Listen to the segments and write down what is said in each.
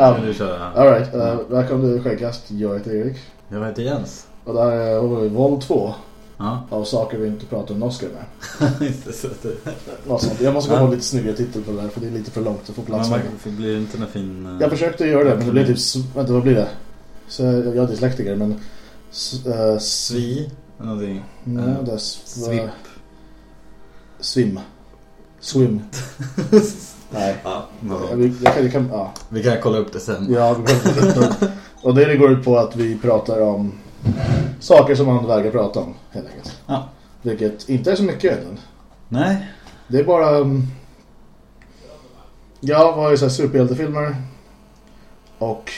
kör Kan du köra? Alright, uh, välkommen till Skäggkast. Jag heter Erik. Jag heter Jens. Och det här är det, Våld 2 Ja. av saker vi inte pratar om Oscar med. Det, så det- Något sånt. Jag måste komma Ja. lite snyggare titel på det där för det är lite för långt att få plats med. man blir inte en fin... eh, Jag försökte göra det men det blev typ, s- vänta vad blir det? Så jag är dyslektiker men uh, Svi? Någonting. nej, eh, det är s- Svip. Swim. Swim. Nej. Ja, vill- jag, kan, jag kan, ja. vi kan kolla upp det sen. Ja, vi kan- och det går ut på att vi pratar om saker som man vägrar prata om helt enkelt. Ja. Vilket inte är så mycket egentligen. Nej. Det är bara... um, Ja, vad är så här superhjältefilmer? Och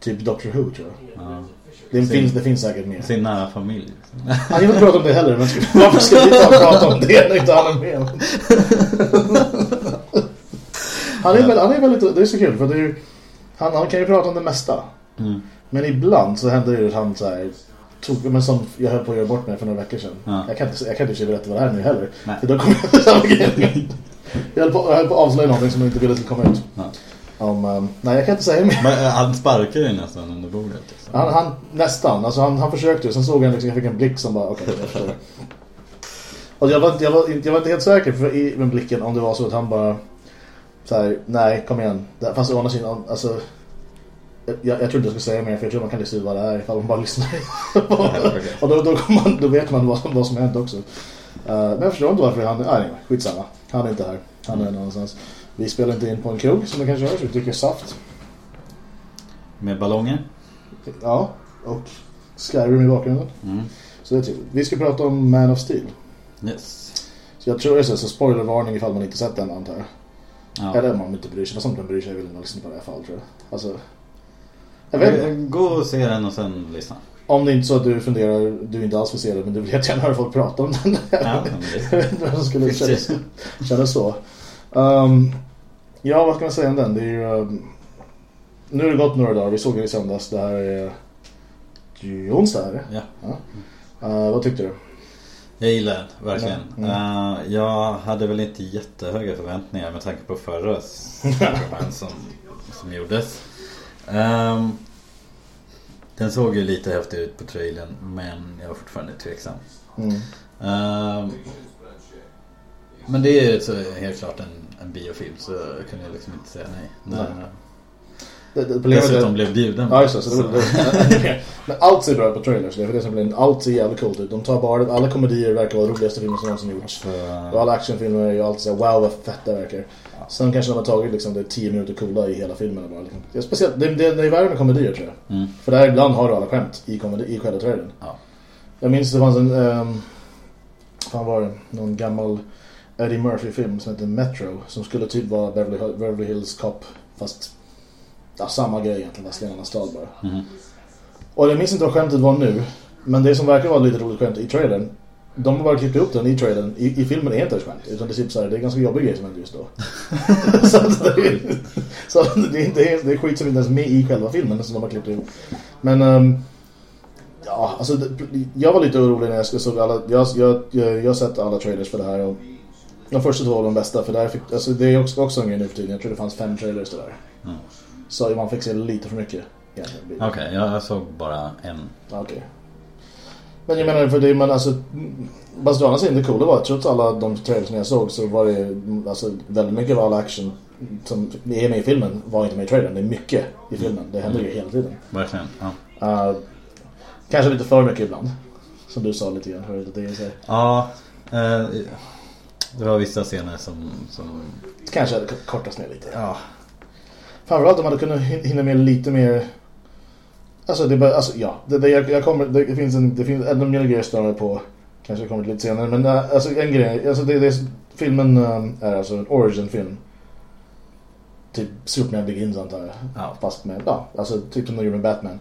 typ Doctor Who tror jag. Ja. Det Sin- finns, det finns säkert mer. Sin nära familj. Han vill inte prata om det heller, men varför ska vi ta prata om det när inte han är med? Han är, väl, han är väldigt, det är så kul för det är ju, han, han kan ju prata om det mesta. Mm. Men ibland så händer det ju att han så här, tog, men som jag höll på att göra bort mig för några veckor sedan. Ja. Jag kan inte, jag kan inte berätta vad det här är nu heller. Nej. För då kommer jag samma grej. Jag höll, på, jag höll på att avslöja någonting som jag inte ville skulle komma ut. Ja. Om, um, nej, jag kan inte säga mer. Men eh, han sparkar ju nästan under bordet. Liksom. Han, han, nästan, alltså han, han försökte sen såg jag liksom, jag fick en blick som bara, okej, jag förstår. Och jag var, jag, var, jag var inte helt säker för, i med blicken om det var så att han bara så här, nej, kom igen. Fast å andra sidan, alltså jag, jag tror inte jag ska säga mer för jag tror man kan lista ut vad det är ifall man bara lyssnar. och då, då, man, då vet man vad, vad som hänt också. Uh, men jag förstår inte varför han, nej, nej, skitsamma. Han är inte här. Han är någonstans. Vi spelar inte in på en krog som det kanske hörs, vi dricker saft. Med ballonger. Ja, och Skyrim i bakgrunden. Mm. Så det är trevligt. Vi ska prata om Man of Steel. Yes. Så jag tror det är så, så spoilervarning ifall man inte sett den antar jag. Ja. Eller om man inte bryr sig. Fast om man bryr sig vill lyssna på det i alla fall tror jag. Alltså, jag vet. Gå och se den och sen lyssna. Om det är inte så att du funderar, du inte alls vill se det, men du vill jättegärna höra folk prata om den. Ja, men jag vet inte skulle känna, känna så. Um, ja, vad ska man säga om den? Det är ju... Um, nu har det gått några dagar. Vi såg det i söndags. Det här är... Det ju onsdag är det. Ja. Uh, vad tyckte du? Jag gillar den, verkligen. Mm. Eh, jag hade väl inte jättehöga förväntningar med tanke på förra som, som gjordes. Ehm, den såg ju lite häftig ut på trailern men jag var fortfarande tveksam. Mm. Ehm, men det är ju helt klart en, en biofilm så jag kunde liksom inte säga nej. När Nej. Det, det, dessutom blev bjuden. Ja just det, så det, det, det, Men allt ser bra på trailers, det är för det som blir, allt ser jävligt coolt ut. De tar bara, alla komedier verkar vara roligaste filmer som någonsin gjorts. Så, Och alla actionfilmer är ju alltid såhär, wow vad fett det verkar. Sen kanske de har tagit liksom det 10 minuter coola i hela filmen bara. Liksom. Det är speciellt, det, det, det är värre med komedier tror jag. mm, För där ibland har du alla skämt i, komedi, i själva trailern. ja. Jag minns det fanns en, um, fan var det, någon gammal Eddie Murphy-film som heter Metro. Som skulle typ vara Beverly, Beverly Hills Cop. Fast, ja samma grej egentligen, fast i en annan stad bara. Mhm. Och jag minns inte vad skämtet var nu. Men det som verkar vara lite roligt skämt i trailern. De har bara klippt upp den i trailern. I, i filmen är inte ett skämt. Utan det är typ så här, det är ganska jobbig grej som händer just då. så det, är, så det, är inte, det är skit som inte ens är med i själva filmen som de har klippt upp. Men... ehm, Ja, alltså det, jag var lite orolig när jag såg alla, jag, jag, jag, har sett alla trailers för det här och de första två var de bästa för där fick, alltså det är också, också en grej nu för tiden, jag tror det fanns fem trailers där. Mm. Så man fick se lite för mycket. Okej, jag, jag såg bara en. Okej. Men jag menar, för det, men alltså Fast å andra sidan det coola var att trots alla de trailers jag såg så var det alltså, väldigt mycket av all action som är med i filmen var inte med i trailern. Det är mycket i filmen. Det händer ju hela tiden. Verkligen. Ja. Uh, kanske lite för mycket ibland. Som du sa lite grann förut. Det är så, Ja, eh, det var vissa scener som... som kanske hade kortats ner lite. ja. Framförallt om man hade kunnat hin- hinna med lite mer Alltså det bara, alltså ja det, det, jag, jag kommer, det finns en, det finns en del grejer större på Kanske kommer lite senare men äh, alltså en grej, alltså det, det, filmen äh, är alltså en origin-film Typ Superman Begins antar jag Ja. Fast med, ja, alltså typ som de gjorde med Batman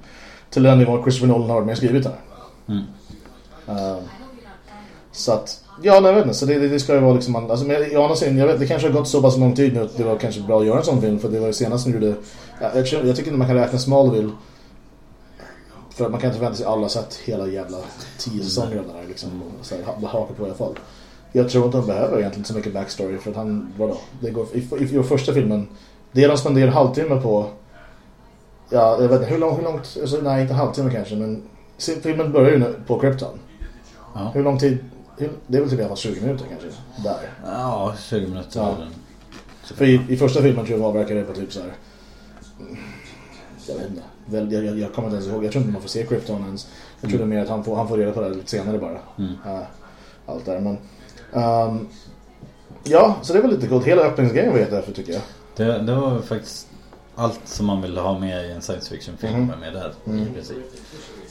Till den nivån Christopher Nolan har med skrivit den Mm. Uh, så att, ja nej, jag vet inte, så det, det, det ska ju vara liksom, alltså, men jag, jag, jag vet, det kanske har gått så pass lång tid nu att det var kanske bra att göra en sån film för det var ju senast som gjorde, ja, jag, tror- jag tycker inte man kan räkna Smallville för att man kan inte förvänta sig alla sett hela jävla tio säsonger av det här liksom, så här, ha- haka på i alla fall. Jag tror inte de behöver egentligen så mycket backstory för att han, vadå, det går, i, i, i första filmen Det de spenderar en halvtimme på Ja, jag vet inte hur, lång, hur långt alltså, Nej, inte en halvtimme kanske Men filmen börjar ju nu på Krypton. Ja. Hur lång tid Det är väl typ i alla fall 20 minuter kanske Där Ja, 20 minuter. Ja. För i, i första filmen tror jag avverkar det på typ så här. mm, Jag vet inte Väl, jag, jag, jag kommer inte ens ihåg Jag tror inte man får se Krypton ens Jag tror är mer att han får, han får reda på det lite senare bara Mm. Ja, Allt där men ehm, Ja, så det var lite coolt Hela öppningsgrejen var jättedärför tycker jag Det, det var faktiskt allt som man ville ha med i en science fiction film Mhm. var med där Mm. i princip.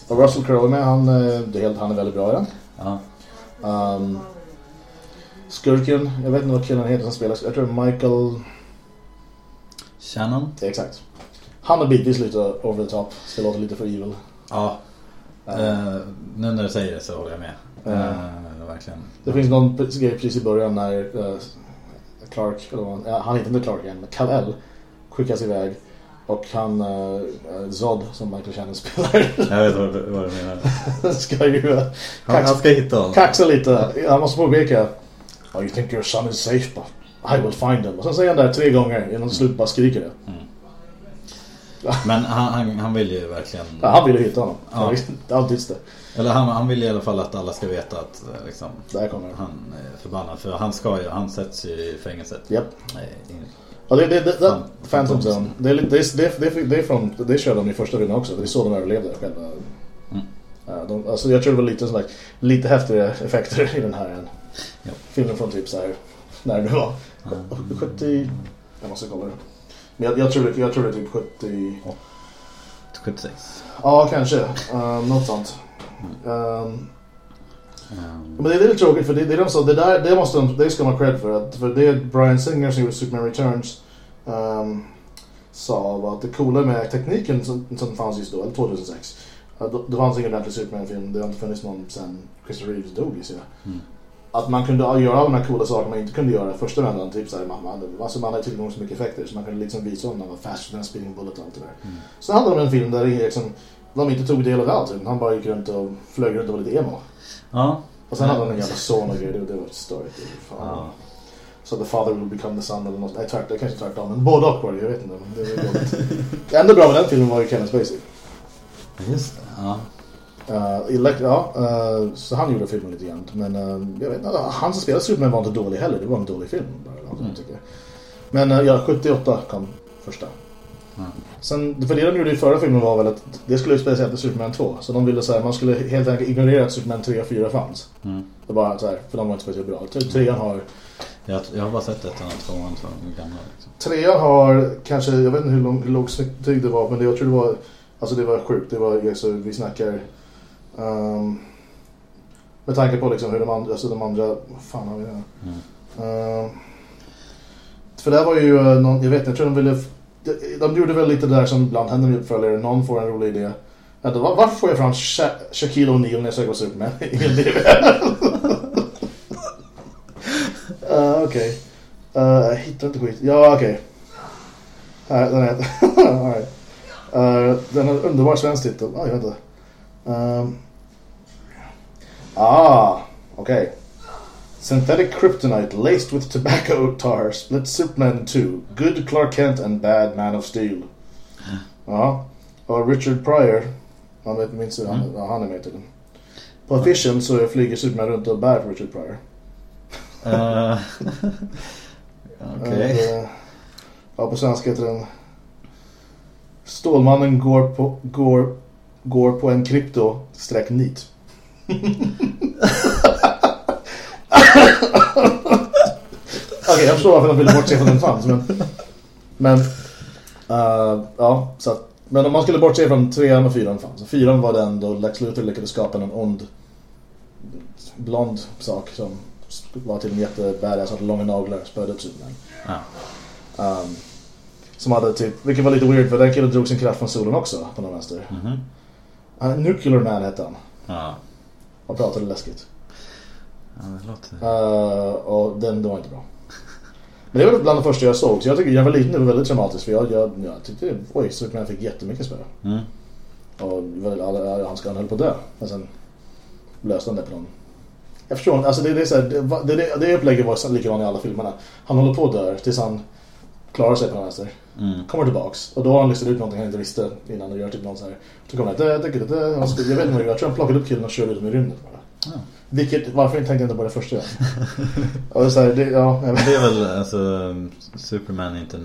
Och Russell Crowe med, han, eh, det han är väldigt bra i den Ja. Ehm, Skurken, jag vet inte vad killen heter som spelar Jag tror Michael Shannon? ja, Exakt Han är bitvis lite over the top Det låter lite för evil Ja. Ehm, Eh, nu när du säger det så håller jag med. Eh, verkligen. Det finns någon grej precis i början när eh, Clark, eller ja, han heter inte Clark än, men Kal-El skickas iväg och han, uh, Zod som Michael Shannon spelar, Jag vet vad, vad du menar. ska ju uh, Han, han ska hitta honom. kaxa lite. Han måste påpeka oh, You think your son is safe but I will find him. Och sen säger han det här tre gånger innan till slut bara skriker det. Men han, han, han vill ju verkligen... Ja, han ville hitta honom. Ja. Tyst det. Eller han, han vill i alla fall att alla ska veta att liksom, Där kommer det. han är förbannad. För han ska ju, han sätts ju i fängelset. Japp. Ja, det, det, det, det. Phantom Zone. Det, är, det, det, det, är från, det kör de i första filmen också. Det är så de överlevde själva. Mm. Ja, de, alltså jag tror det var lite, sån där, lite häftigare effekter i den här än Ja. filmen från typ så här när det var. Mm. 70... Jag måste kolla det. Men jag, jag, tror, det, jag tror det är typ 70... 76. Ja, kanske. Uh, något sånt. Um, Um, men det är lite tråkigt för det, det är de så, det där, det måste de, det ska man cred för. Att, för det Brian Singer som gjorde Superman Returns um, sa var att det coola med tekniken som, som fanns just då, eller 2006. att då, det fanns ingen ordentlig Superman-film, det har inte funnits någon sen Christopher Reeves dog i sig. Mm. Att man kunde göra alla de här coola sakerna man inte kunde göra första vändan. Typ såhär, man, man, alltså man hade tillgång till så mycket effekter så man kunde liksom visa om man var faster than a speeding bullet och allt det där. Mm. Det handlar om en film där det liksom, de inte tog del av allt. Han bara gick runt och flög runt och var lite emo. Ja. Och sen hade han en jävla son och grejer, det, det var störigt. Fan. ja. Så the father will become the son eller något. Nej, tvärt, det kanske tvärtom. Men både och var det, jag vet inte. Det, var det enda bra med den filmen var ju Kevin Spacey. Just det. Ja. Uh, elect, ja, uh, så han gjorde filmen lite grann. Men uh, jag vet inte, han som spelade Superman var inte dålig heller. Det var en dålig film. Bara, Mm. Men uh, ja, 78 kom första. Sen, för det de gjorde i förra filmen var väl att det skulle utspela sig efter Superman 2. Så de ville säga man skulle helt enkelt ignorera att Superman 3 och 4 fanns. Mm. Det bara så här, för de var inte speciellt bra. Tre- Trean har, Jag, jag har bara sett ettan och tvåan som gamla. Liksom. trean har kanske, jag vet inte hur lång, hur låg betyg det var, men det, jag tror det var, alltså det var sjukt. Det var, alltså, vi snackar, ehm, med tanke på liksom hur de andra, alltså de andra, vad fan har vi här? Mm. Ehm, för det här var ju eh, någon, jag vet inte, jag tror de ville de, de gjorde väl lite det där som ibland händer med uppföljare, någon får en rolig idé. Vänta, var, varför får jag fram Sha Shaquille O'Neal när jag söker på Superman? Ingen idé. uh, Okej. Uh, jag hittar inte skit. Ja, okej. Här, den right. uh, den har en underbar svensk titel. Ah, Oj, vänta. Um, ah, okej. Synthetic kryptonite laced with tobacco tar split Superman in two. Good Clark Kent and bad Man of Steel. Ja. Och Richard Pryor. Han vet minns hur han, ja, han är med till den. På affischen så flyger Superman runt och bär på Richard Pryor. Eh, Okej. Eh, ja, på svenska heter den Stålmannen går på, går, går på en krypto Okej, jag förstår varför de ville bortse från den fanns, men... Men... eh, ja, så att... Men om man skulle bortse från trean och fyran fanns. Så fyran var den då Lex Luthor lyckades skapa en ond blond sak som var till en jättebadass, hade långa naglar, spöade upp Superman. Ja. Um, som hade typ, vilket var lite weird för den killen drog sin kraft från solen också på någon vänster. Mhm. Uh, Nuclear Man hette han. Ja. Och pratade läskigt. Ja, det låter... Uh, och den, den var inte bra. Men det var bland det första jag såg. Så jag tycker jag var liten det var väldigt traumatiskt. För jag, jag, jag tyckte, oj, Superman fick jättemycket spö. Mm. Och väl, alla, han, ska, han höll på att dö. Men sen löste han det på någon. Jag förstår inte, alltså det, det är så här, det, det, det, upplägget var likadant i alla filmerna. Han håller på att dö tills han Klarar sig på den vänster. Mm. Kommer tillbaks. Och då har han listat ut någonting han inte visste innan och gör typ någon så här. Så kommer han, jag vet inte vad. Jag tror han plockade upp killen och körde ut i rymden bara. Ja. Vilket, varför tänkte jag inte på det första och så här, det, ja. Det är väl alltså Superman är inte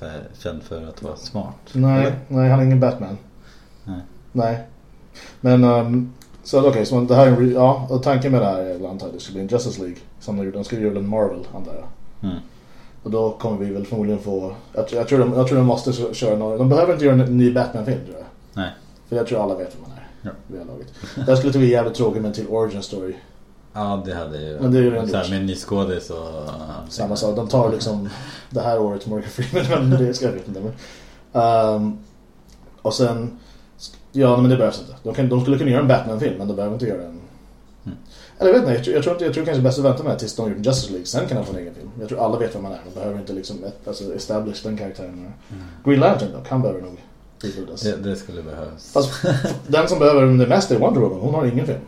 här, känd för att vara smart. Nej, eller? nej, han är ingen Batman. Nej. Nej. Men, um, så okej, så det här är ja, och tanken med det här är antar att det ska bli en Justice League. Som de gjorde, de ska göra en Marvel antar jag. Mm. Och då kommer vi väl förmodligen få, jag, tror- jag, tror, de, jag tror de måste kö- köra någon, de behöver inte göra en ny Batman-film tror jag. Nej. För jag tror alla vet vem man är. Ja. Vid det här laget. Jag skulle tycka det är jävligt tråkigt med en till origin story. Ja, det hade ju... Men det är ju redan så här, gjort. med en ny skådis och... Samma sak, de tar liksom det här året Morgan Freeman, men det ska jag vet inte. Men, Ehm, och sen, ja men det behövs inte. De, kan, de skulle kunna göra en Batman-film, men de behöver inte göra en... Mm. Eller jag vet inte, jag tror, jag tror, jag tror kanske bäst att vänta med tills de gjort Justice League. Sen kan de få en egen film. Jag tror alla vet vem man är. De behöver inte liksom ett, alltså, establish den karaktären. Green Lantern dock, han behöver nog. Det, det skulle behövas. Fast den som behöver det mest är Wonder Woman. Hon har ingen film.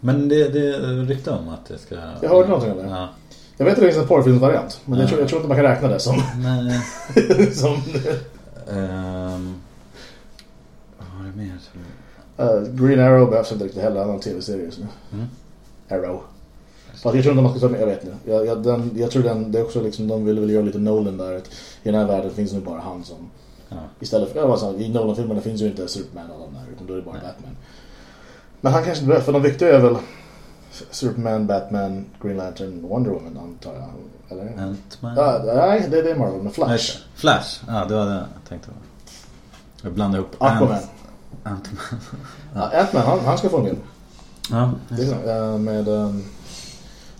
Men det, det är rykte om att det ska... Jag hörde någonting om det. Ja. Jag vet att det finns en porrfilmsvariant. Men jag, Ja. tror, jag tror inte man kan räkna det som... Nej. som Ehm, vad har det mer? jag? uh, Green Arrow behövs inte riktigt heller. Han har en tv-serie just nu. Mm. Arrow. Fast jag tror inte man ska ta med, jag vet inte. Jag, jag, den, jag tror den, det är också liksom, de vill väl göra lite Nolan där. Att I den här världen finns nu bara han som... Ja. Istället för, alltså, i Nolan-filmerna finns ju inte Superman och de där. Utan då är det bara Nej. Batman. Men han kanske inte behövs, för de viktiga är väl Superman, Batman, Green Lantern, Wonder Woman antar jag. Eller? Ant-Man? Nej, det, det är Marvel, men Nej, Flash. Flash, ja det var det jag tänkte på. Jag blandade ihop Aquaman. Ant- Ant-Man. Ja, Ant-Man, han, han ska få en film. Ja, Det eh, med um,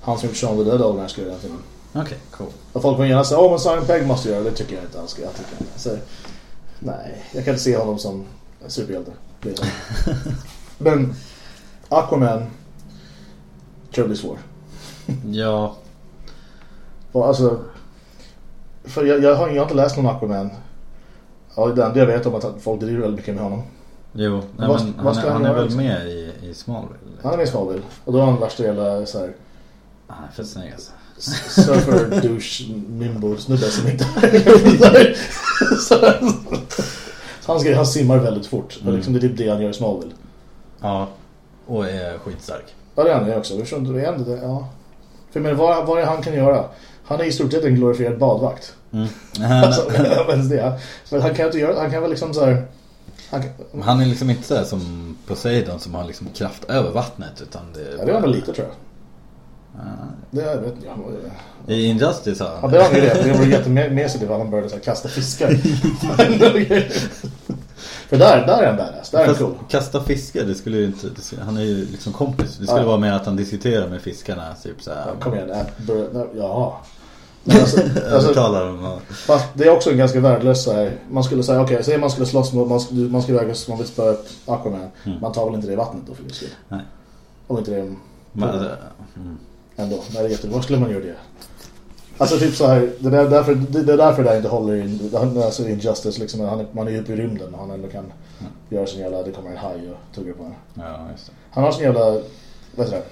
han som gjort Shaun the Dead här ska göra den filmen. okej, cool. Och folk kommer gärna säga, åh men Simon Pegg måste göra det. Tycker jag inte han ska. Jag tycker inte. Så, nej, jag kan inte se honom som superhjälte. Men Aquaman tror jag blir svår. Ja, Och alltså, för jag, jag, har, jag har inte läst någon Aquaman. Ja, det enda jag vet om att folk driver väldigt mycket med honom. jo. Nej, Vad- men vad han, ska är, han han är väl liksom? med i, i Smallville? Han är med i Smallville. Och då är han värsta jävla så här, Han är för snygg alltså. surfer douche nimbo snubbe som inte så, så han, ska, han simmar väldigt fort. Mm. Och liksom, det är typ det han gör i Smallville. Ja, och är skitstark. Ja det är han också. Jag förstår inte, det är det, ja. För men vad, vad är han kan göra? Han är i stort sett en glorifierad badvakt. Mm. Alltså, det, men han kan inte göra, han kan väl liksom så här. Han, kan, Han är liksom inte så som Poseidon som har liksom kraft över vattnet utan det är ja, det är han väl lite tror jag. Ja. Det jag vet jag. I Injustice har Ja han det var ju det. Det var jättemesigt ifall han började så här, kasta fiskar. För där, där är han badass. Där är han cool. kasta fiskar, det skulle ju inte... Skulle, han är ju liksom kompis. Det skulle Ja. vara mer att han diskuterar med fiskarna. Typ så här. Ja, kom igen, äh, jaha. Men alltså, alltså, fast det är också en ganska värdelös så här, Man skulle säga, okej, säg man skulle slåss mot, man skulle, man skulle väga, man vill spöa upp Aquaman. Mm. Man tar väl inte det i vattnet då för det skull? Nej. Om inte det är Men, mm. ändå. Nej, det är jätte, var skulle man göra det? Alltså typ så här, det är därför det, är därför det där inte håller in, alltså Injustice liksom, han är, man är ju uppe i rymden och han ändå kan Mm. göra sin jävla, det kommer en haj och tuggar på honom. ja, just det. Han har sin jävla, vad heter det?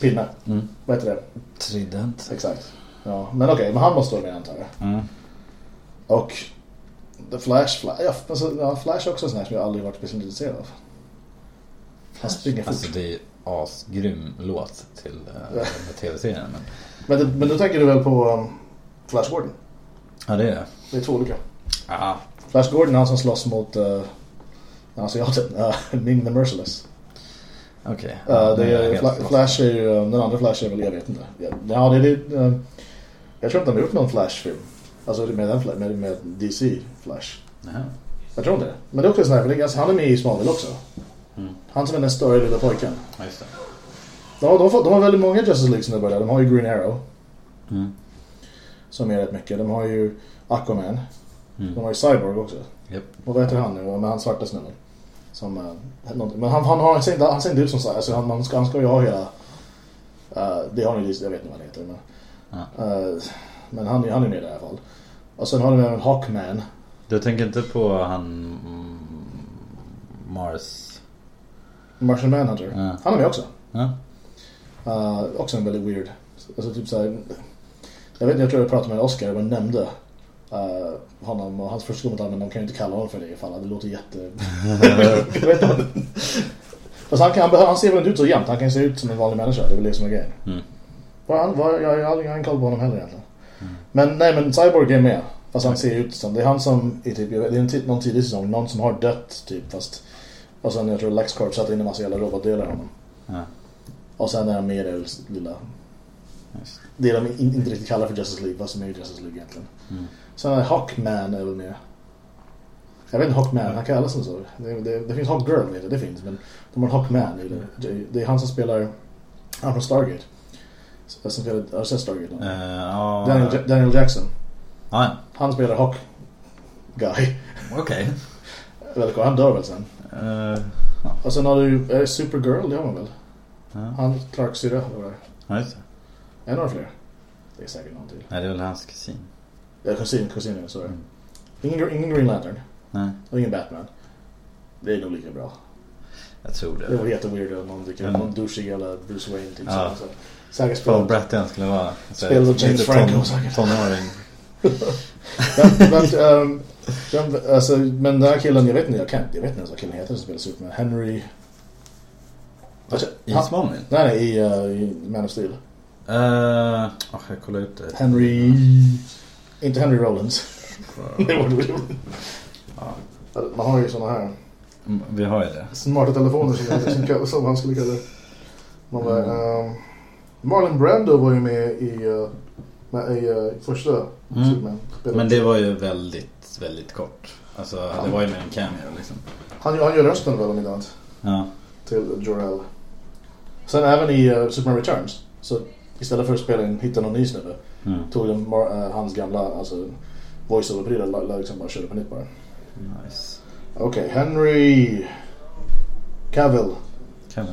Pinne. Mm. Vad heter det? Trident. Exakt. Ja, men okej, men han måste vara med antar jag. Mm. Och The Flash, Flash, ja, alltså, ja, Flash är också en sån här som jag aldrig varit speciellt intresserad av. Han springer fort. Alltså det är asgrym låt till uh, tv-serien. Men... Men, men nu tänker du väl på um, Flash Gordon? Ja, det är det. Det är två olika. Ja. Flash Gordon är han som slåss mot uh, asiaten, uh, Ming the Merciless. Okej. Uh, Ja, det är, Fla. Flash är ju, um, den andra Flash är väl, jag vet inte. Ja, det är det. Uh, jag tror inte de har gjort någon Flash-film. Alltså med, den, med, med DC Flash. Jaha. Jag tror inte det. Men det är också en sån här, för det är ganska, han är med i Smallville också. Mm. Han som är den större lilla pojken. Ja, just det. De, har- de, har fått- de har väldigt många Justice League som börjar. De har ju Green Arrow. Mm. Som är rätt mycket. De har ju Aquaman. Mm. De har ju Cyborg också. Japp. Och vad heter han nu? Med han svarta snubben. Som, någonting. men han, han, har, han, ser inte, han ser inte ut som så här. Alltså han, han, ska, han ska ju ha hela... Uh, det har ni jag vet inte vad han heter. Men, Ja. uh, men han, är- han är med i alla fall. Och sen har de även Hawkman. Du tänker inte på han mm, Mars? Martian Manhunter. Ja. Han är med också. Ja. Uh, också en väldigt weird. Alltså typ så här, Jag vet inte, jag tror jag pratade med Oscar och nämnde uh, honom och hans första kommentar men de kan ju inte kalla honom för det ifall det låter jätte... jag vet inte. Fast han, kan, han ser väl inte ut så jämt, han kan se ut som en vanlig människa, det är väl det som är grejen. Mm. Var han, var, jag, jag har aldrig en koll på honom heller egentligen. Men nej men Cyborg är med. Fast han ser ut som, det är han som i typ, det är en någon tidig säsong, någon som har dött typ fast och sen jag tror LexCorp satte in en massa jävla robotdelar i honom. Ja. Och sen är han med i det lilla Just. det de in, inte riktigt kallar för Justice League, vad som är Justice League egentligen. Mm. Sen är Hawkman är väl med. Jag vet inte Hawkman, han kallas som så. Det, det, det finns Hawkgirl jag, det finns. Men de har Hawkman i det. Det- Det är han som spelar, han från Stargate. Som spelar, har du sett Stargate? Eh, ja. Daniel, Ja- Daniel Jackson. Ja, Han spelar Hawk Guy. okej. Cool. Han dör väl sen. Eh, Och sen har du Supergirl, det har man väl? Ja. Han, Clarks syrra, eller vad det ja, just det. är. En av fler. Det är säkert någon till. Nej, det är väl hans kusin. Ja, kusin, kusinen, sorry. Mm. Ingen, ingen Green Lantern. Nej, Och ingen Batman. Det är nog lika bra. jag tror Det det. var jätteweird om någon upp. Mm. Någon douchig jävla Bruce Wayne typ. Ja. Så. Säkert Paul spelat. Brattian skulle vara här, Spelade James Franco ton- säkert. Tonåring. men, men, alltså, men den här killen, jag vet inte, jag kan inte, jag vet inte ens vad killen heter som spelar Superman. Henry... Alltså, I han- Smallville? Nej, nej, i, uh, i Man of Steel. Uh, jag kollar ut det. Henry... Inte Henry Rollins. det var det. Ja. Man har ju såna här Mm, Vi har ju det. smarta telefoner som, som, som han skulle kalla det. Man bara, Mm. ehm, Marlon Brando var ju med i, uh, med, i uh, första Mm. Spelade- Men det var ju väldigt, väldigt kort. Alltså, det var ju mer en cameo liksom. Han, han gör rösten väl om inte annat. Ja. till Jor-El. Sen även i uh, Superman Returns. Så istället för att spela in, hitta någon ny snubbe. Mm. Tog de eh, hans gamla, alltså voice-over-prylar, la- la- liksom bara körde på nytt bara. Nice. Okej, Henry Cavill. Kevin.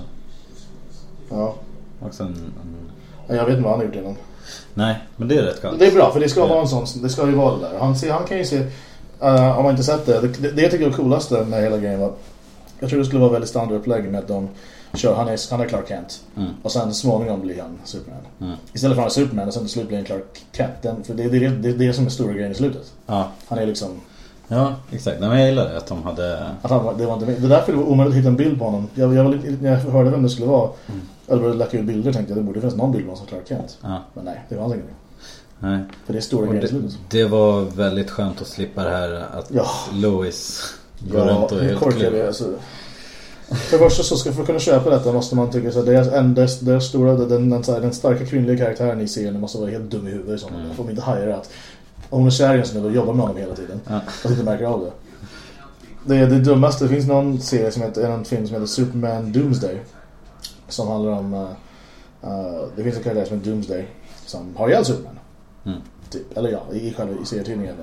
Ja, Också en, en... jag vet inte vad han har gjort innan. Nej, men det är rätt skönt. Det är bra, för det ska vara en sån, det ska ju vara det där. Han, ser, han kan ju se, uh, om man inte sett det, det, det jag tycker är det coolaste med hela grejen var, jag tror det skulle vara väldigt standardupplägg med att de kör, han är, han är Clark Kent. Mm. Och sen småningom blir han Superman. Mm. Istället för att han är Superman och sen till slut blir han Clark Kent. Den, för det är det, det, det är det som är stora grejen i slutet. Ja. Han är liksom, ja, exakt. Nej, men jag gillar det att de hade... att han, var- det var inte Det är därför det var omöjligt att hitta en bild på honom. Jag, jag, var jag hörde vem det skulle vara, Mm. eller började läcka ut bilder tänkte jag det borde finnas någon bild på honom som Clark Kent. Ja, Men nej, det fanns ingenting. nej. För det är stora grejer i det, slutet. det var väldigt skönt att slippa det här att Ja. Lois går Ja, runt och är helt korkad alltså. För det första så ska för att kunna köpa detta måste man tycka så att deras, deras, deras stora, den, den, den starka kvinnliga karaktären i serien måste vara helt dum i huvudet sådana Mm. Får de inte haja att hon är kär i en snubbe och jobbar med honom hela tiden. Ja. Fast inte märker av det. Det är det dummaste. Det finns någon serie som heter, en film som heter Superman Doomsday. Som handlar om, uh, uh, det finns en karaktär som heter Doomsday. Som har ihjäl Superman. Mm. Typ. Eller ja, i, i själva i serietidningen.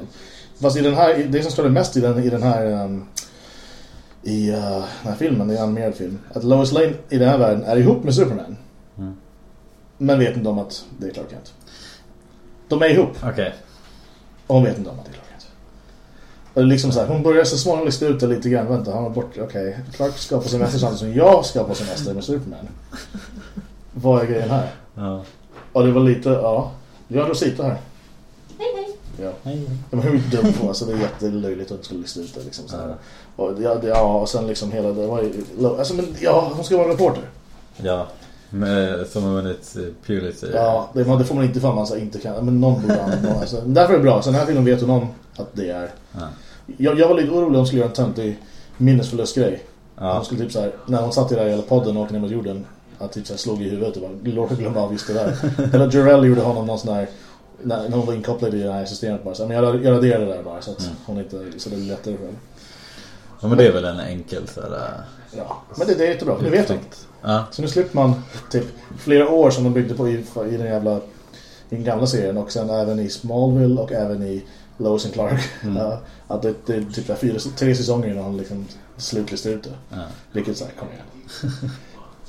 Fast i den här, det som står det mest i den, i den här um, i uh, den här filmen, det är en animerad film. Att Lois Lane i den här världen är ihop med Superman. Mm. Men vet inte om att det är Clark Kent. De är ihop. Okej. Och hon vet inte om att det är Clark Kent. Och det är liksom så här, hon börjar så småningom lista ut det lite grann. Vänta, han var bort. Okej, Clark ska på semester samtidigt som jag ska på semester med Superman. Vad är grejen här? Ja. Och det var lite, ja. Vi har Rosita här. Ja. De är hur dumt på alltså det är jättelöjligt att lista ut det liksom så här. Och, ja, det, ja, och sen liksom hela det var ju, alltså men ja, hon ska vara reporter. Ja. Med, som har vunnit eh, Pulitzer. Ja, det, det får man inte för man så inte kan, men någon borde använda alltså, Därför är det bra, sen här filmen vet hon om att det är. Ja. Jag, jag var lite orolig om de skulle göra en töntig minnesförlustgrej. Ja. Hon skulle typ så här, när hon satt i den här jävla podden och åkte ner mot jorden, att typ så här slog i huvudet och bara, glömma av just det där. Eller Jarell gjorde honom någon sån här, när, när hon var inkopplad i det här systemet bara, så, men jag, jag raderade det där bara så att Mm. hon inte, så det är lättare för henne. ja, men det är väl en enkel så här... eh, Ja, men det, det är jättebra, nu vet hon. Ja. Så nu slipper man typ flera år som de byggde på i, i den jävla i den gamla serien och sen även i Smallville och även i Lois and Clark. Mm. Att det, det är typ fyra, tre säsonger innan han liksom slutlistar ut det. Ja. Vilket såhär, kom igen.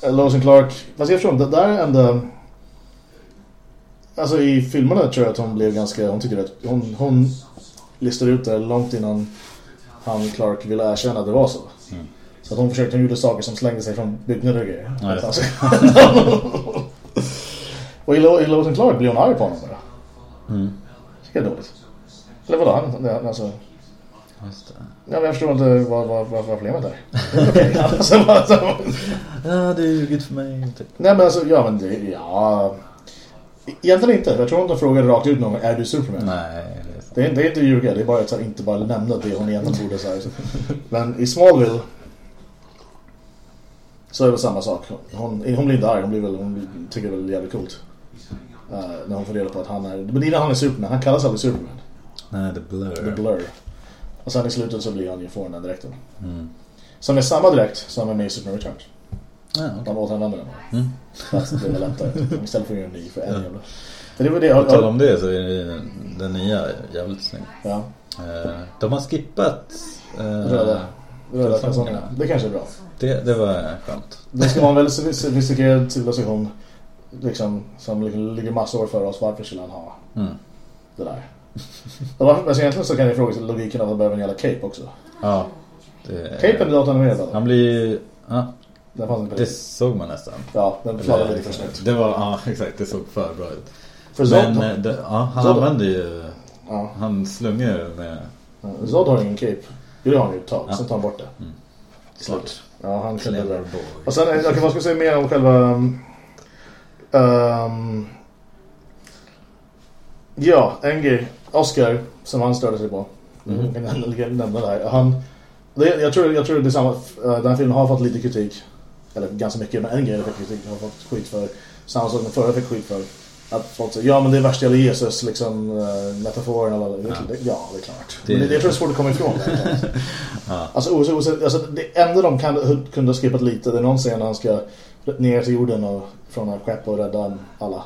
Eh, Lois and Clark, fast jag förstår det där är ändå... Alltså i filmerna tror jag att hon blev ganska, hon tycker att hon, hon listade ut det långt innan han Clark ville erkänna att det var så. Mm. Så att hon försökte, hon gjorde saker som slängde sig från byggnader och grejer. Ja, det- Alltså. och i, i and Clark blir hon arg på honom bara. Mm. Jag är dåligt. Eller vadå? Han, det, alltså, Just det. ja, men jag förstår inte vad, vad, vad, problemet är. Det alltså, alltså, Ja, det är ju gud för mig. Typ. nej men alltså, ja men det, ja... Egentligen inte. Jag tror inte de frågade rakt ut någon är du Superman? Nej, det är. Det är, inte ljuga, det är bara att här, inte bara nämna det hon egentligen borde säga. Men i Smallville så är det samma sak. Hon, hon blir inte arg, hon, blir väl, hon tycker väl det är jävligt coolt. Uh, när hon får reda på att han är... Men innan han är Superman, han kallas aldrig Superman. Nej, The Blur. The Blur. Och sen i slutet så blir han ju får den här dräkten. Mm. Som är samma dräkt som är med i Superman Returns. Ja, okej. De återanvänder den. Mm. Fast det är lättare. Istället för att göra en ny för en Ja. jävla. Men det var det. På tal om det så är det, den nya jävligt snygg. Ja, Eh, De har skippat eh, röda. Röda kalsongerna. Det kanske är bra. Det, det var skönt. Det ska vara en väldigt sofistikerad civilisation liksom, som liksom ligger massor år före oss. Varför skulle han ha Mm. det där? Alltså egentligen så kan jag ifrågasätta logiken av att man behöver en jävla cape också. Ja. Det, Capen är dataanimerad eller? Han blir ju... Ja, Den fanns inte det såg man nästan. Ja, den fladdrar Eller, lite för snyggt. Det var, ja exakt, det såg för bra ut. För Zod, Men eh, det, ja, han Zod- använde ju... ja, Han slungar ju med... Zod har ingen cape. Jo, det har han ju ett tag. Ja. Sen tar han bort det. Klart. Ja, han kunde det. Och sen, jag kan vad ska jag säga mer om själva... Um, um, ja, en grej. Oscar, som han störde sig på. Mhm. Jag kan nämna- det här. Han, det, jag, tror, jag tror det är samma... Uh, den här filmen har fått lite kritik. Eller ganska mycket, men en grej jag fick kritik. Har fått skit för. Samma sak som förra fick skit för. Att folk säger, ja men det är värsta gäller Jesus, liksom uh, metaforen eller ja. Det, ja, det är klart. Det- Men det, det tror jag är svårt att komma ifrån. Det. Ja. Alltså, oavsett, alltså det enda de kan, kunde ha skippat lite Det är någon scen när han ska ner till jorden och från ett skepp och rädda alla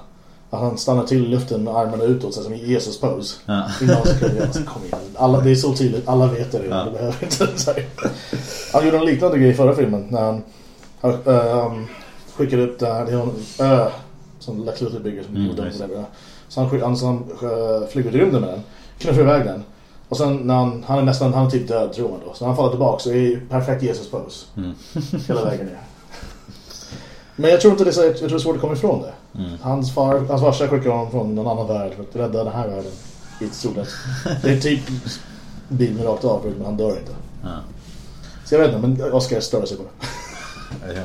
Att han stannar till i luften med armarna utåt så som i Jesus pose Ja. Innan han ska göra så kom igen alla, Det är så tydligt, alla vet det, Ja. det behöver inte så här. Han gjorde en liknande grej i förra filmen När han, han um, skickade upp det här Det är en ö Som Lex Luthor bygger som Mm, nice. det. Så han, skick- han, han uh, flyger i rymden med den Knuffar iväg den och sen när han, han är nästan, han är typ död tror man då. Så när han faller tillbaka så är det perfekt Jesus pose. Mm. Hela vägen ner. Men jag tror inte det är så, jag tror det är svårt att komma ifrån det. Mm. Hans far, hans farsa skickar honom från någon annan värld för att rädda den här världen. Ett stort Det är typ bilen rakt av men han dör inte. Ja. Så jag vet inte, men Oscar störde sig på det. Ja.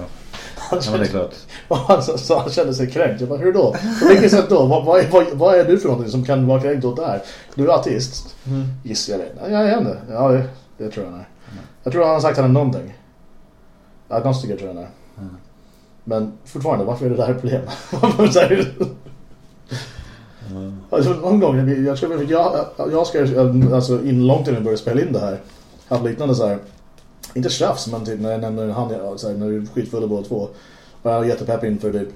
Han ja, men det är klart. han, så, han kände sig kränkt. Jag bara, hur då? På vilket sätt då? Vad, vad, är- vad, vad är du för någonting som kan vara kränkt åt det här? Du är artist. Mm. Gissar jag det. Ja, jag är det. Ja, det, det tror jag han är. Jag tror han har sagt att han är någonting. Agnostiker tror jag är. Mm. Men fortfarande, varför är det där ett problem? Mm. alltså, någon gång, jag, jag jag, jag ska, alltså in, långt innan vi började spela in det här, haft liknande så här, inte tjafs, men typ när jag nämner han, så här, när du är skitfull och båda två. Och jag är jättepepp inför typ,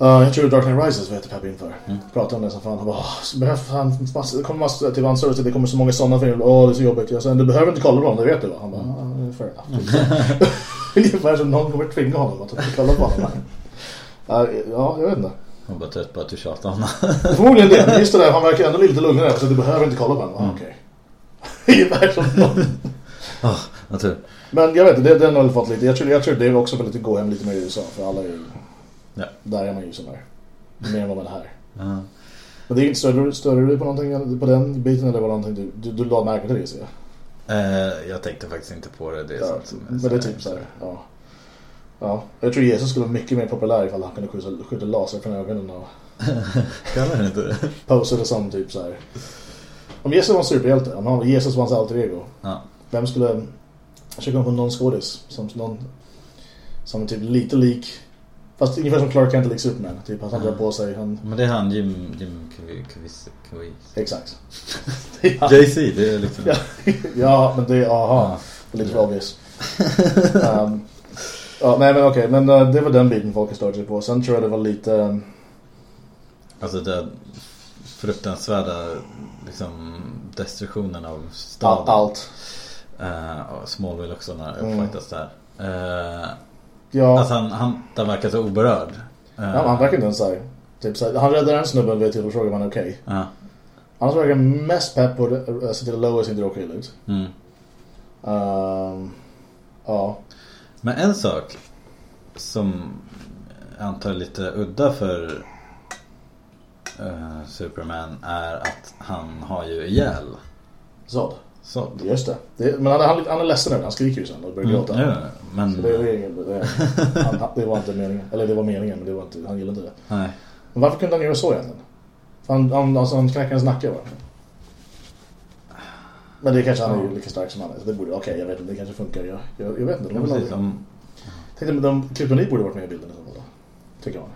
uh, jag tror Dark Knight Rises var jättepepp inför. Mm. Pratade om det som fan, han bara, "Åh, så behövs han, massa, det kommer massa, typ han sa det kommer så många sådana filmer, åh det är så jobbigt. Jag sa, du behöver inte kolla på dem, det vet du va? Han bara, ah, fair enough. Ungefär som någon kommer tvinga honom att kolla på honom. Ja, Ja, jag vet inte. Hon var trött på att du tjatar om honom. Förmodligen det, men just det där, han verkar ändå lite lugnare så du behöver inte kolla på honom. Ah, Mm. Okej. Ungefär som någon. Tror. Men jag vet inte, det- den har väl fått lite, jag tror, jag tror det är också för lite gå hem lite mer i USA för alla är ju, Ja. där är man ju sån där. Mer än vad man är här. Ja. Men det är inte, störde, störde du på någonting på den biten eller var någonting du, du, du la märke till det jag? Eh, jag tänkte faktiskt inte på det. Det är Ja, sånt som är men det är typ så här, ja. Ja, jag tror Jesus skulle vara mycket mer populär ifall han kunde skjuta, skjuta laser från ögonen och Kallar det inte det? posade som typ så här. Om Jesus var en superhjälte, om han, Jesus var hans alter ego. Ja. Vem skulle... Jag försöker på någon skådis som någon... Som är typ lite lik... Fast ungefär som Clark Kent lik Superman. Typ att han drar på sig, han... Men det är han Jim... Jim Caviezel. Exakt. ja, JC, det är liksom... Ja. ja, men det är... Aha. Ja. Det är lite för obvious. um, ja, nej men okej. Men uh, det var den biten folk störde sig på. Sen tror jag det var lite... um, Alltså den fruktansvärda liksom destruktionen av staden. allt. Eh, och Smallville också när det Mm. uppfightas där. Eh, Ja, Alltså han, han, den verkar så oberörd. Eh, ja han verkar inte ens såhär... Typ så här, han räddar en snubbe vid till och frågar om han är okej. Ja. Annars verkar han mest pepp på att uh, se till att Lois inte råkar illa ut. Mm. Um, ja. Men en sak som jag antar är lite udda för eh, Superman är att han har ju ihjäl Zod. Zod. Just det. det men han, han, han är ledsen nu. Han skriker ju sen och börjar Mm, gråta. ja, men... Så det, är det, han, det var inte meningen. Eller det var meningen, men det var inte, han gillade inte det. Nej. Men varför kunde han göra så egentligen? Han, han, alltså, han knäcker hans nacke va? Men det kanske han är ju lika stark som han är. Så det borde, okej jag vet inte, det kanske funkar. Jag, jag, jag vet inte. Ja, De, precis, de, om, tänkte, men de, Kryptonit borde varit med i bilden i så fall. Tycker jag.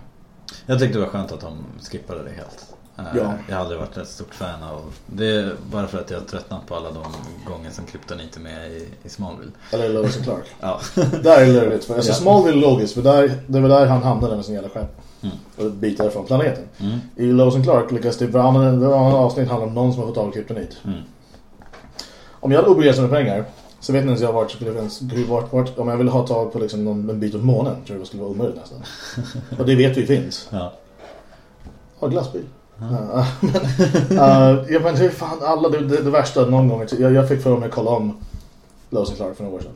jag tyckte det var skönt att de skippade det helt. Eh, Ja. Jag har aldrig varit ett stort fan av det. är bara för att jag har tröttnat på alla de gånger som Kryptonit är med i, i Smallville. Eller Lois och Clark. Ja. där är det löjligt. För alltså Ja. Smallville är logiskt. För där, det var där han hamnade med sin jävla skepp. Mm. Och bitar från planeten. Mm. I Lois and Clark lyckas det... För han det var en avsnitt handlar om någon som har fått tag i kryptonit. Mm. Om jag hade obegränsade pengar så vet ni ens jag vart, skulle hur- vart, vart, om jag ville ha tag på liksom någon, en bit av månen tror jag det skulle vara omöjligt nästan. Och det vet vi finns. Ja. Ja, glassbil. Ja, men, uh, ja, men hur fan alla, det, det, det värsta någon gång, jag, jag fick för mig att kolla om Lois and Clark för några år sedan.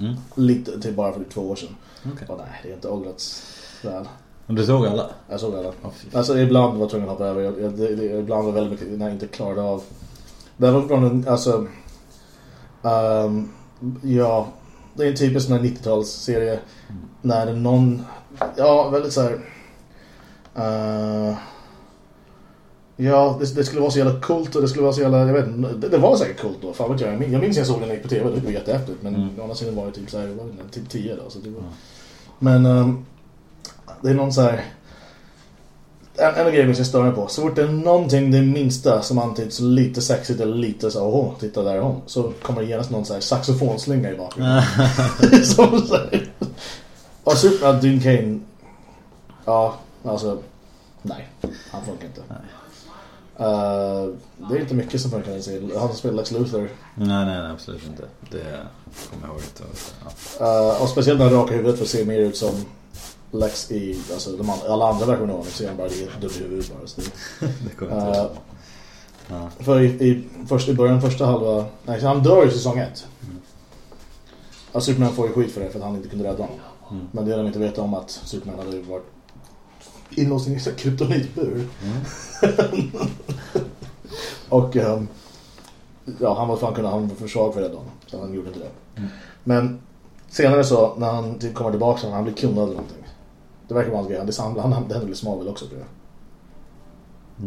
Mm. Lite till bara för två år sedan. Okej. Och nej, det är inte åldrats väl. Och du såg alla? Jag såg alla. Fan. Alltså ibland var jag tvungen att hoppa över. Jag, jag, det, det, ibland var väldigt mycket när jag inte klarade av. Det var från en, alltså... ehm, ja, det är en typisk sån här 90-talsserie. När det är någon... Ja, väldigt så här... eh, ja, det, det skulle vara så jävla coolt och det skulle vara så jävla... Jag vet inte, det, det var säkert coolt då. Fan vet jag. Jag minns, jag minns jag såg den på tv. Det var jättehäftigt. Men Mm. sidan var det typ så här... Vad vet jag, typ 10 då. Så det var, Mm. Men... ehm, det är någon så här... En, en grej jag stör mig på. Så fort det är någonting det minsta som antyds lite sexigt eller lite så åh, titta där är hon. Så kommer det genast någon så här saxofonslinga i bakgrunden. som så här. Och super att Dean Kane. Ja, alltså. Nej, han funkar inte. Eh, det är inte mycket som funkar i serien. Han spelar Lex Luthor. nej, nej, nej, absolut inte. Det kommer jag ihåg. Det var- Ja. Eh, och speciellt när han rakar huvudet för att se mer ut som Lex i alltså, de andra, alla andra versioner av honom. Ser han bara det dum i huvudet bara. Så det, kommer jag inte Eh. Ja. För i, i, först, i början första halva... Nej, så han dör i säsong ett. Ja, Superman får ju skit för det för att han inte kunde rädda honom. Mm. Men det de inte vet om att Superman hade varit inlåst i en kryptonitbur. Mm. Och ehm, ja, han var fan kunde han var för svag för rädda honom. Så han gjorde inte det. Mm. Men senare så, när han typ kommer tillbaka, så han blir klonad eller någonting. Det verkar vara hans grej. Det, han, han, han, det händer väl i Smallville också tror jag.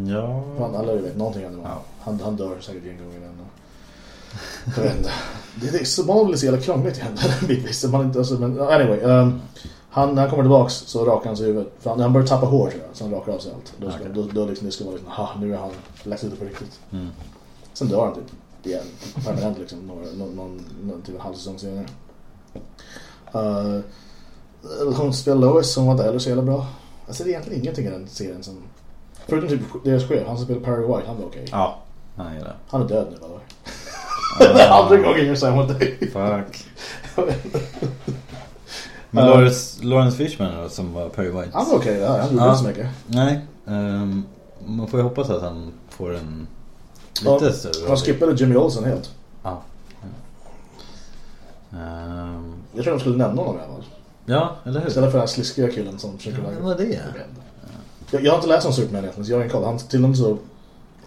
Ja. Fan, alla vet, någonting händer med honom. Han, han dör säkert en gång innan. Jag vet inte. Det, det är så är så jävla krångligt egentligen. bitvis. Man inte, alltså, men anyway. Um, han, när han kommer tillbaks så rakar han sig huvudet. För han, han börjar tappa hår tror jag. Så han rakar av sig allt. Då, Okej. då, då liksom det ska vara liksom, ha nu är han läst ut på riktigt. Mm. Sen dör han typ. Igen. Permanent liksom. Några, någon, någon, någon, typ en halv säsong senare. Uh, spelar Lois som var inte heller så jävla bra. Alltså det är egentligen ingenting i den serien som... Förutom typ deras chef, han som spelar Perry White, han var okej. Ja, han är det. Han är död nu va? Det är andra gången jag säger mot dig. Fuck. Men Ja. Lawrence, Lawrence Fishman som var Perry White. Han var okej, ja, han gjorde Ja. inte så mycket. Nej. ehm, man får ju hoppas att han får en Ja, lite större Han skippade Jimmy Olsen helt. Ja. Ehm, Jag tror de skulle nämna honom i alla fall. ja, eller hur? Istället för den här sliskiga killen som försöker Ja, lägga vad är det? Inte. Jag, jag har inte läst om Superman egentligen, så jag har ingen koll. Han, till och med så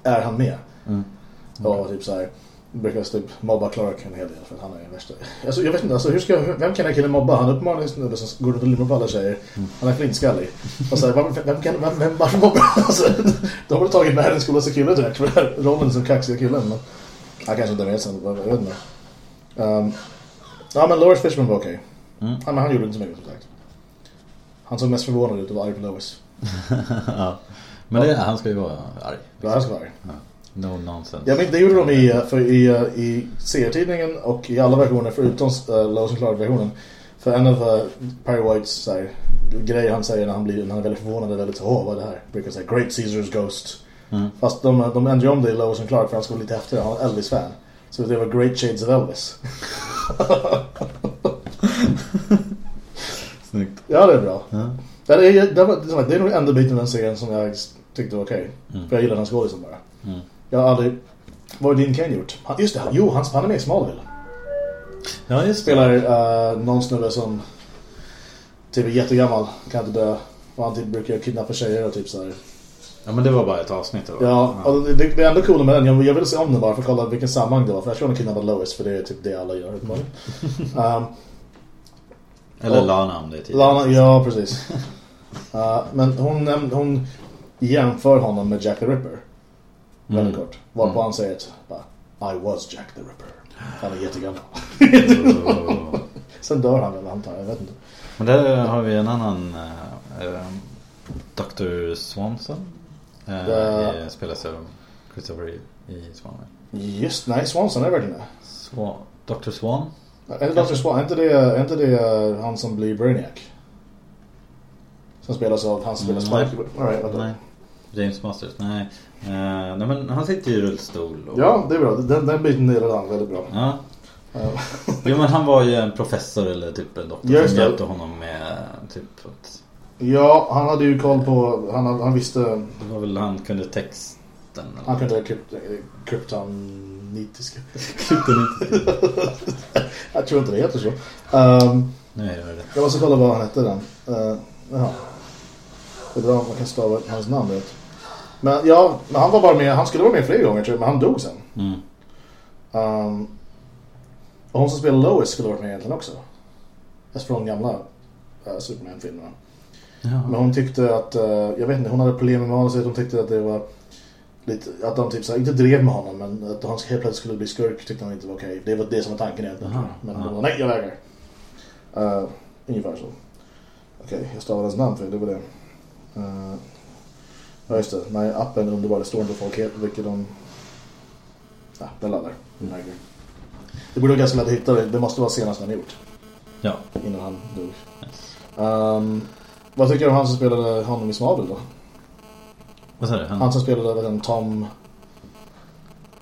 är han med. Mm. Och typ såhär, brukar typ mobba Clark en hel del för han är den värsta. Alltså jag vet inte, alltså, hur ska, vem kan den killen mobba? Han är uppenbarligen en snubbe som går runt och limmar på alla tjejer. Han är flintskallig. Och så här, vem, vem, kan, vem, vem, varför mobbar han? Alltså, de har tagit världens coolaste kille direkt för den här rollen som kaxiga killen. Men han kanske inte vet sen, jag vet inte. Um, ja men Lawrence Fishman var okej. Mm. Ja, men han gjorde inte så mycket som sagt. Han såg mest förvånad ut och var arg på Lois. ja. Men det, han ska ju vara arg. Ja, han ska vara arg. No nonsense. Ja, men det gjorde de i, för i, eh, i serietidningen och i alla versioner förutom uh, Lois and Clark-versionen. För en av uh, Perry Whites här, grejer han säger när han, blir, när han är väldigt förvånad är väldigt åh vad är det här? Brukar säga Great Caesars Ghost. Mm. Fast de, de ändrade om det i and Clark för han vara lite häftigare. Han är Elvis-fan. Så det var Great Shades of Elvis. Snyggt. ja, det är bra. Ja. Det är, det, var, det, är, nog enda biten av den serien som jag tyckte var okej. Mm. För jag gillar den skådisen bara. Jag har aldrig... Vad har Dean Kane gjort? Han, just det, han, jo, han, han är med i Smallville. Ja, just. Spelar uh, någon snubbe som typ är jättegammal, kan inte dö. Och han typ brukar kidnappa tjejer och typ så här Ja men det var bara ett avsnitt då. Ja, och det, det är ändå coolt med den. Jag, jag vill se om den bara för att kolla vilken sammanhang det var. För jag tror hon kidnappade Lois för det är typ det alla gör. um, Eller och- Lana om det är tidigt. Lana, ja precis. Uh, men hon, hon jämför honom med Jack the Ripper. Väldigt Mm. kort. Varpå Mm. han säger att bara, I was Jack the Ripper. Han är jättegammal. Oh. Sen dör han väl antar jag, jag vet inte. Men där har vi en annan uh, uh, Dr. Swanson. Uh, Ja. i- Spelas av Christopher Reeve i Swanman. Just, nej Swanson är verkligen det. Swan, Dr. Swan? Det Dr. Swan? Är inte det, är inte det han som blir Brainiac? Som spelas av han spelar Mm, Spike. All right. Nej. James Masters? Nej. Uh, nej men han sitter i rullstol. Och, Ja, det är bra. Den, den biten gillade han väldigt bra. Ja. Uh, Jo men han var ju en professor eller typ en doktor Just som det. hjälpte honom med typ att ja, han hade ju koll på, han, hade- han visste, Det var väl han kunde texten eller han kunde krypt, kryptonitiska. jag tror inte det heter så. Um, är det det. jag måste kolla vad han hette den. Uh, jaha. Det är bra om man kan stava hans namn rätt. Men ja, men han var bara med, han skulle vara med fler gånger tror jag, men han dog sen. Mm. Um, och hon som spelar Lois skulle varit med egentligen också. Alltså från gamla uh, Superman-filmerna. Ja. Men hon tyckte att, eh, jag vet inte, hon hade problem med manuset. Hon tyckte att det var lite, att de typ så här, inte drev med honom men att han helt plötsligt skulle bli skurk tyckte hon inte var okej. Det var det som var tanken egentligen. Aha, Men aha. hon var nej jag vägrar. Uh, ungefär så. Okej, jag stavar hans namn för det var det. Uh, ja just det, nej appen är underbar. Det står inte folk heter, vilket de... Ja, den laddar. Den grejen. Det borde vara ganska lätt att hitta det. Det måste vara senast han gjort. Ja. Innan han dog. Yes. Um, vad tycker du om han som spelade honom i Smallville då? Vad sa du? Han... Han som spelade han, Tom...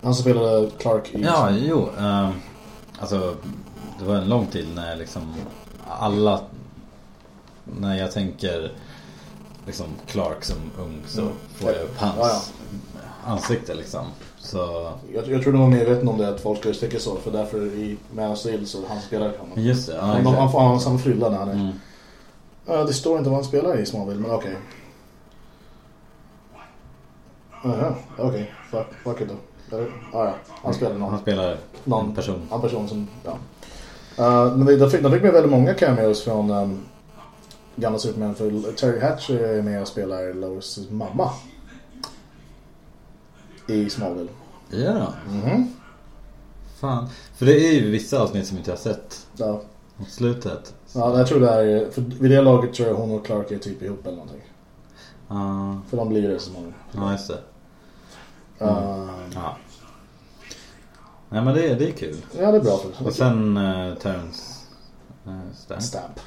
Han som spelade Clark i... Ja, jo. ehm, alltså, det var en lång tid när liksom alla... När jag tänker liksom Clark som ung så Mm. får jag upp hans Ja, ansikte liksom. Så Jag, jag tror de var medvetna om det att folk skulle tycka så. För därför i Man of Steel så han spelar honom. just det. Ja, han, han, får han samma frilla när han är... Mm. Ja, det står inte vad han spelar i Smallville, men okej. Jaha, okej. Fuck, fuck it då. Ah, ja, han spelar någon. Han spelar Någon person. En person som, ja. Uh, men det- de fick, de fick med väldigt många cameos från um, gamla Superman. För Terry Hatcher är med och spelar Lois mamma. I Smallville. Ja, Mhm. fan. För det är ju vissa avsnitt som inte jag har sett Ja. mot slutet. ja, jag tror det är, för vid det laget tror jag hon och Clark är typ ihop eller någonting. Ja, För de blir det så småningom. ja just det. Uh, Ja. Nej men det, är- det är kul. ja, det är bra för Och sen uh, Terrence uh, Stamp. Stamp.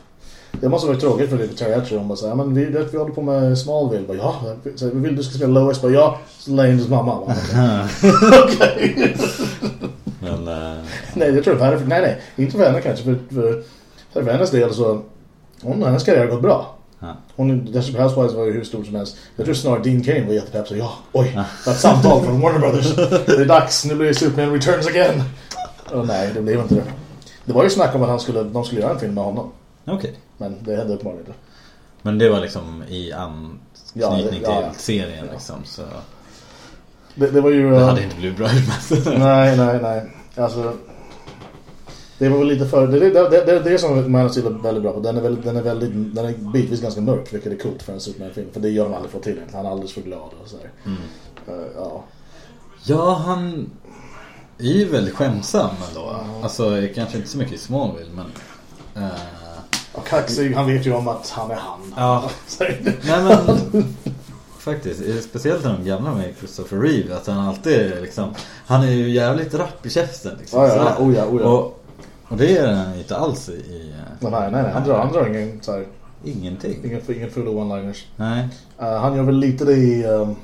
Det måste vara tråkigt för Terry Hatcher. Hon bara säger, men vi, vi håller på med Smallville. Bara, ja, så, vi vill du ska spela Lois. Bara, ja, så Lanes mamma. Okej. men uh, nej, jag tror värre för, nej, nej. Inte för henne kanske. För, för, för hennes del så, hon, hennes karriär har gått bra. Hon, Desperate Housewives var ju hur stort som helst. Jag tror snarare Dean Cain var jättepepp. Så ja, oj, det ett samtal från Warner Brothers. Det är dags, nu blir Superman Returns again. Och nej, det blev inte det. Det var ju snack om att han skulle, de skulle göra en film med honom. Okej. Men det hände uppenbarligen inte. Men det var liksom i anknytning Ja, det- till ja, ja. serien Ja. liksom. Så Det, det var ju... det eh, hade inte blivit bra. Nej, nej, nej. Alltså... Det var väl lite för... Det det, det, det, det är som Man of Steel är väldigt bra på. Den är väldigt, den är väldigt... Den är bitvis ganska mörk, vilket är coolt för en Superman-film. För det gör de aldrig fått till. Han är alldeles för glad och sådär. Mm. Eh, ja. Ja, han är ju väldigt skämsam ändå. Ja. Alltså kanske inte så mycket i Smallville men... Och kaxig, han vet ju om att han är han. Ja. Nej men faktiskt, eh, speciellt när de gamla med Christopher Reeve att han alltid är liksom Han är ju jävligt rapp i käften liksom, Ja, ja, oh ja, oh ja. Och, och det är han inte alls i, eh, Nej, nej, nej. Han drar, han drar ingen, så här, ingenting ingen, ingen full one-liners. Nej, Eh, han gör väl lite det i... Um,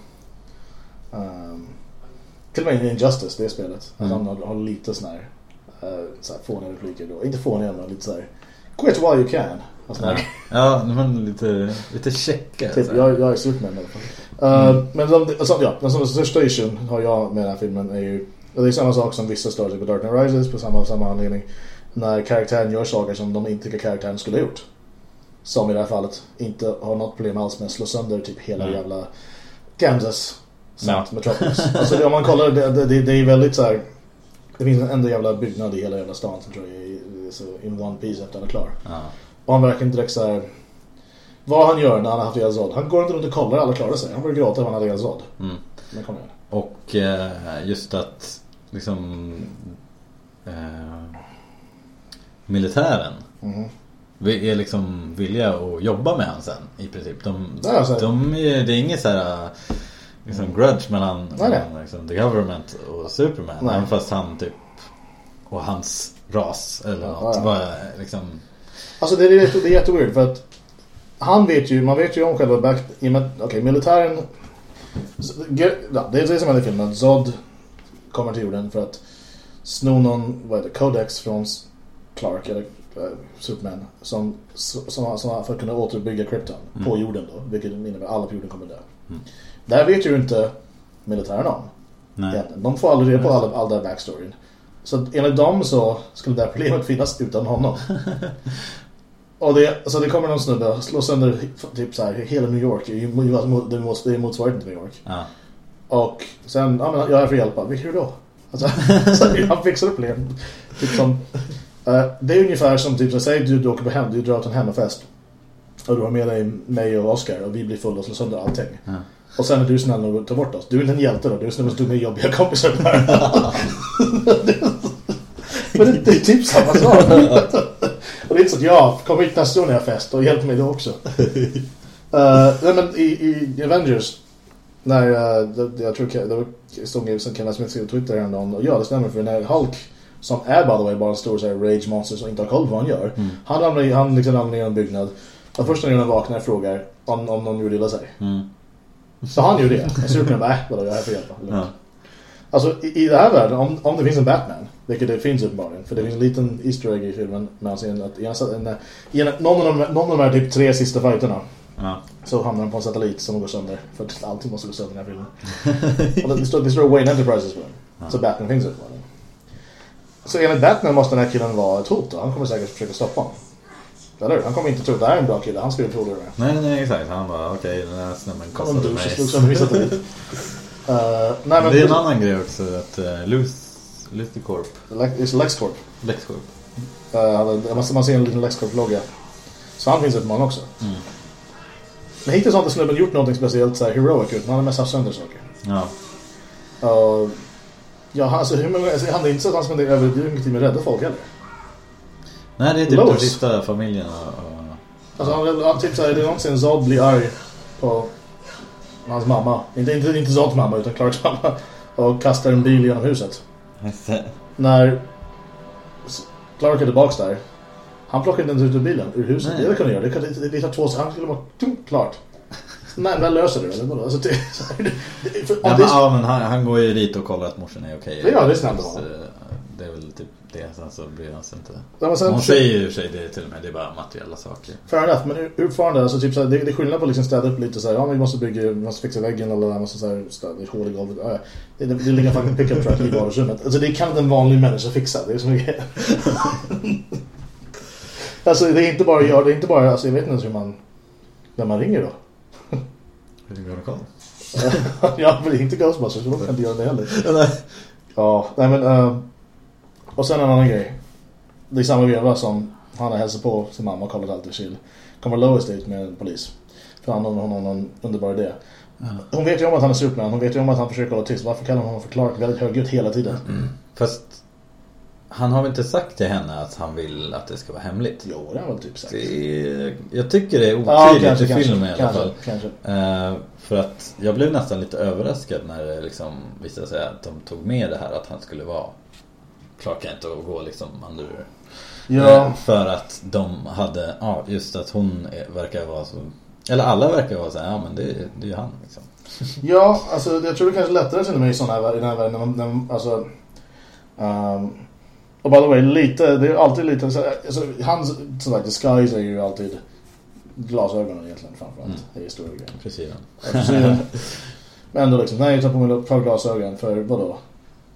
um, till och med i Injustice, det spelet. Mm. Att han har, har lite sån här, uh, så här fåniga repliker då. Inte fåniga men lite så här. Quit while you can. Alltså, ja, ja men lite, lite checka Typ, jag, jag är i alla fall. Uh, Men de, alltså, ja, den som issuen har jag med den här filmen är ju det är samma sak som vissa stör sig på Dark Knight Rises på samma, samma anledning. När karaktären gör saker som de inte tycker karaktären skulle ha gjort. Som i det här fallet inte har något problem alls med att slå sönder typ hela Mm. jävla Kansas samt Ja. Metropolis. Alltså om man kollar, det, det, det är väldigt så här. Det finns en enda jävla byggnad i hela jävla stan som tror jag är, är så in one piece efter den är klar. Ja. Och han verkar inte direkt så här. Vad han gör när han har haft ihjäl. Han går inte runt och kollar alla klarar sig. Han börjar gråta när han hade ihjäl Zod. Mm. Men kom igen. Och eh, just att liksom eh, militären vi är liksom villiga att jobba med han sen i princip. De, Ja, de det är inget så här liksom grudge mellan, Nej, nej. mellan liksom, the government och Superman. Nej. Även fast han typ och hans ras eller Ja, något ja. var liksom Alltså det är, det är jätteweird för att han vet ju, man vet ju om själva back, i och med, att- okej militären, så, ge- ja, det är det som händer i filmen, Zod kommer till jorden för att sno någon, vad heter Codex från Clark eller eh, Superman som, som, som, för att kunna återuppbygga Krypton på jorden då, vilket innebär att alla på jorden kommer dö. Mm. Det här vet ju inte militären om. Nej. De får aldrig reda på all, all den backstoryn. Så enligt dem så skulle det här problemet finnas utan honom. Och det, så det kommer någon snubbe slår sönder typ så här, hela New York. Det är motsvarigheten till New York. Ja. Och sen, ja men jag är för hjälpa. Hur då? Alltså, så han fixar problem. Typ som, eh, det är ungefär som typ, så säg du, du åker på hem, du drar till en hemmafest. Och du har med dig mig och Oscar och vi blir fulla och slår sönder allting. Ja. Och sen är du snäll nog att ta bort oss. Du är en hjälte då, du är snäll och stod med jobbiga kompisar där. Men det, det är typ samma sak. och det är inte så att jag kommer hit nästa år när jag fest och hjälp mig då också. Uh, nej men i, i Avengers när uh, det, jag tror det var stod som Kenneth Smith skrev på Twitter häromdagen och ja det stämmer för när Hulk som är by the way bara en stor så här, rage monster som inte har koll på vad han gör. Mm. Han ramlar han liksom ramlar ner i en byggnad. Och första gången han vaknar frågar om, om någon gjorde illa sig. Mm. Så han gjorde det. Och Superman bara, äh, vadå, jag är för hjälpa. Ja. Alltså i, i den här världen, om, om det finns en Batman, vilket det finns uppenbarligen, för det finns en liten Easter egg i filmen, med att en, en, en, någon, av de, någon av de här typ tre sista fighterna Ja. så hamnar de på en satellit som går sönder. För att allting måste gå sönder i den här filmen. och det står, det står Wayne Enterprises på den. Så Batman finns uppenbarligen. Så enligt Batman måste den här killen vara ett hot då. Han kommer säkert försöka stoppa honom. Eller hur? Han kommer inte tro att det här är en bra kille. Han skulle det med. Nej, nej, exakt. Han bara, okej, den här snubben kostade mig. slog sönder. Uh, nej men... Det är en annan grej också, att uh, Luth, Luthicorp, Lex- LexCorp. Lexcorp. Uh, han- man, man ser en liten LexCorp-logga. Så han finns uppenbarligen också. Mm. Men hittills har inte snubben gjort någonting speciellt så här heroic ut. Han har mest haft sönder saker. Ja. Uh, ja, han- alltså, hur många, alltså, han är inte så att han spenderar över mycket tid med rädda folk heller. Nej, det är typ Lois. den sista familjen Alltså, han, han, typ så här, är det någonsin Zod blir arg på hans mamma. Inte, inte, inte Zods mamma, utan Clarks mamma. Och kastar en bil genom huset. När Clark är tillbaks där. Han plockar inte ens ut ur bilen, ur huset. Nej. Det kunde göra. Det, kan- det, det tar två Han skulle bara... Klart. Men väl löser det eller? Alltså, det, så det, för, Ja, men, ja, men han, han går ju dit och kollar att morsan är okej. Ja, det är snällt av Så, honom. Det är väl typ det. Sen så blir han sig inte... Ja, men sen, Hon säger ju sig det till och med. Det är bara materiella saker. Fair enough, men fortfarande, alltså, typ, så det, det är skillnad på att liksom städa upp lite så här, ja men vi måste bygga, vi måste fixa väggen eller måste så här, städa ett hål i golvet. Ja, det, det, det ligger en fucking pickup truck i vardagsrummet. Alltså det kan inte en vanlig människa fixa, det är som är Alltså det är inte bara jag, det är inte bara, alltså jag vet inte ens hur man, vem man ringer då. Det koll? ja, men inte Ghostbusters, så de kan inte göra det heller. Ja, nej men, uh, och sen en annan grej. Det är samma veva som han har hälsat på sin mamma och kollat allt i kyl. Kommer Lois dit med en polis. För han har någon underbar idé. Hon vet ju om att han är Superman, hon vet ju om att han försöker hålla tyst. Varför kallar hon honom för Clark väldigt högljutt hela tiden? Fast han har väl inte sagt till henne att han vill att det ska vara hemligt? Jo, det har väl typ sagt. Är, jag tycker det är Ja, otydligt kanske, i kanske, filmen i alla kanske, fall. kanske. Eh, för att jag blev nästan lite överraskad när det liksom visade sig att de tog med det här att han skulle vara Clark Kent och gå liksom under... Ja, Eh, för att de hade, ja just att hon verkar vara så... Eller alla verkar vara så här, ja men det, det är ju han liksom. ja, alltså jag tror det kanske är lättare känner mig i sådana här, i den här världen. När man, när alltså, ehm, och by the way, lite, det är alltid lite, så, alltså, hans sådär disguise är ju alltid glasögonen egentligen framförallt. Mm. Det är stora grejen. Precis. Frisyren. Men ändå liksom, nej jag tar på mig par glasögon för vadå?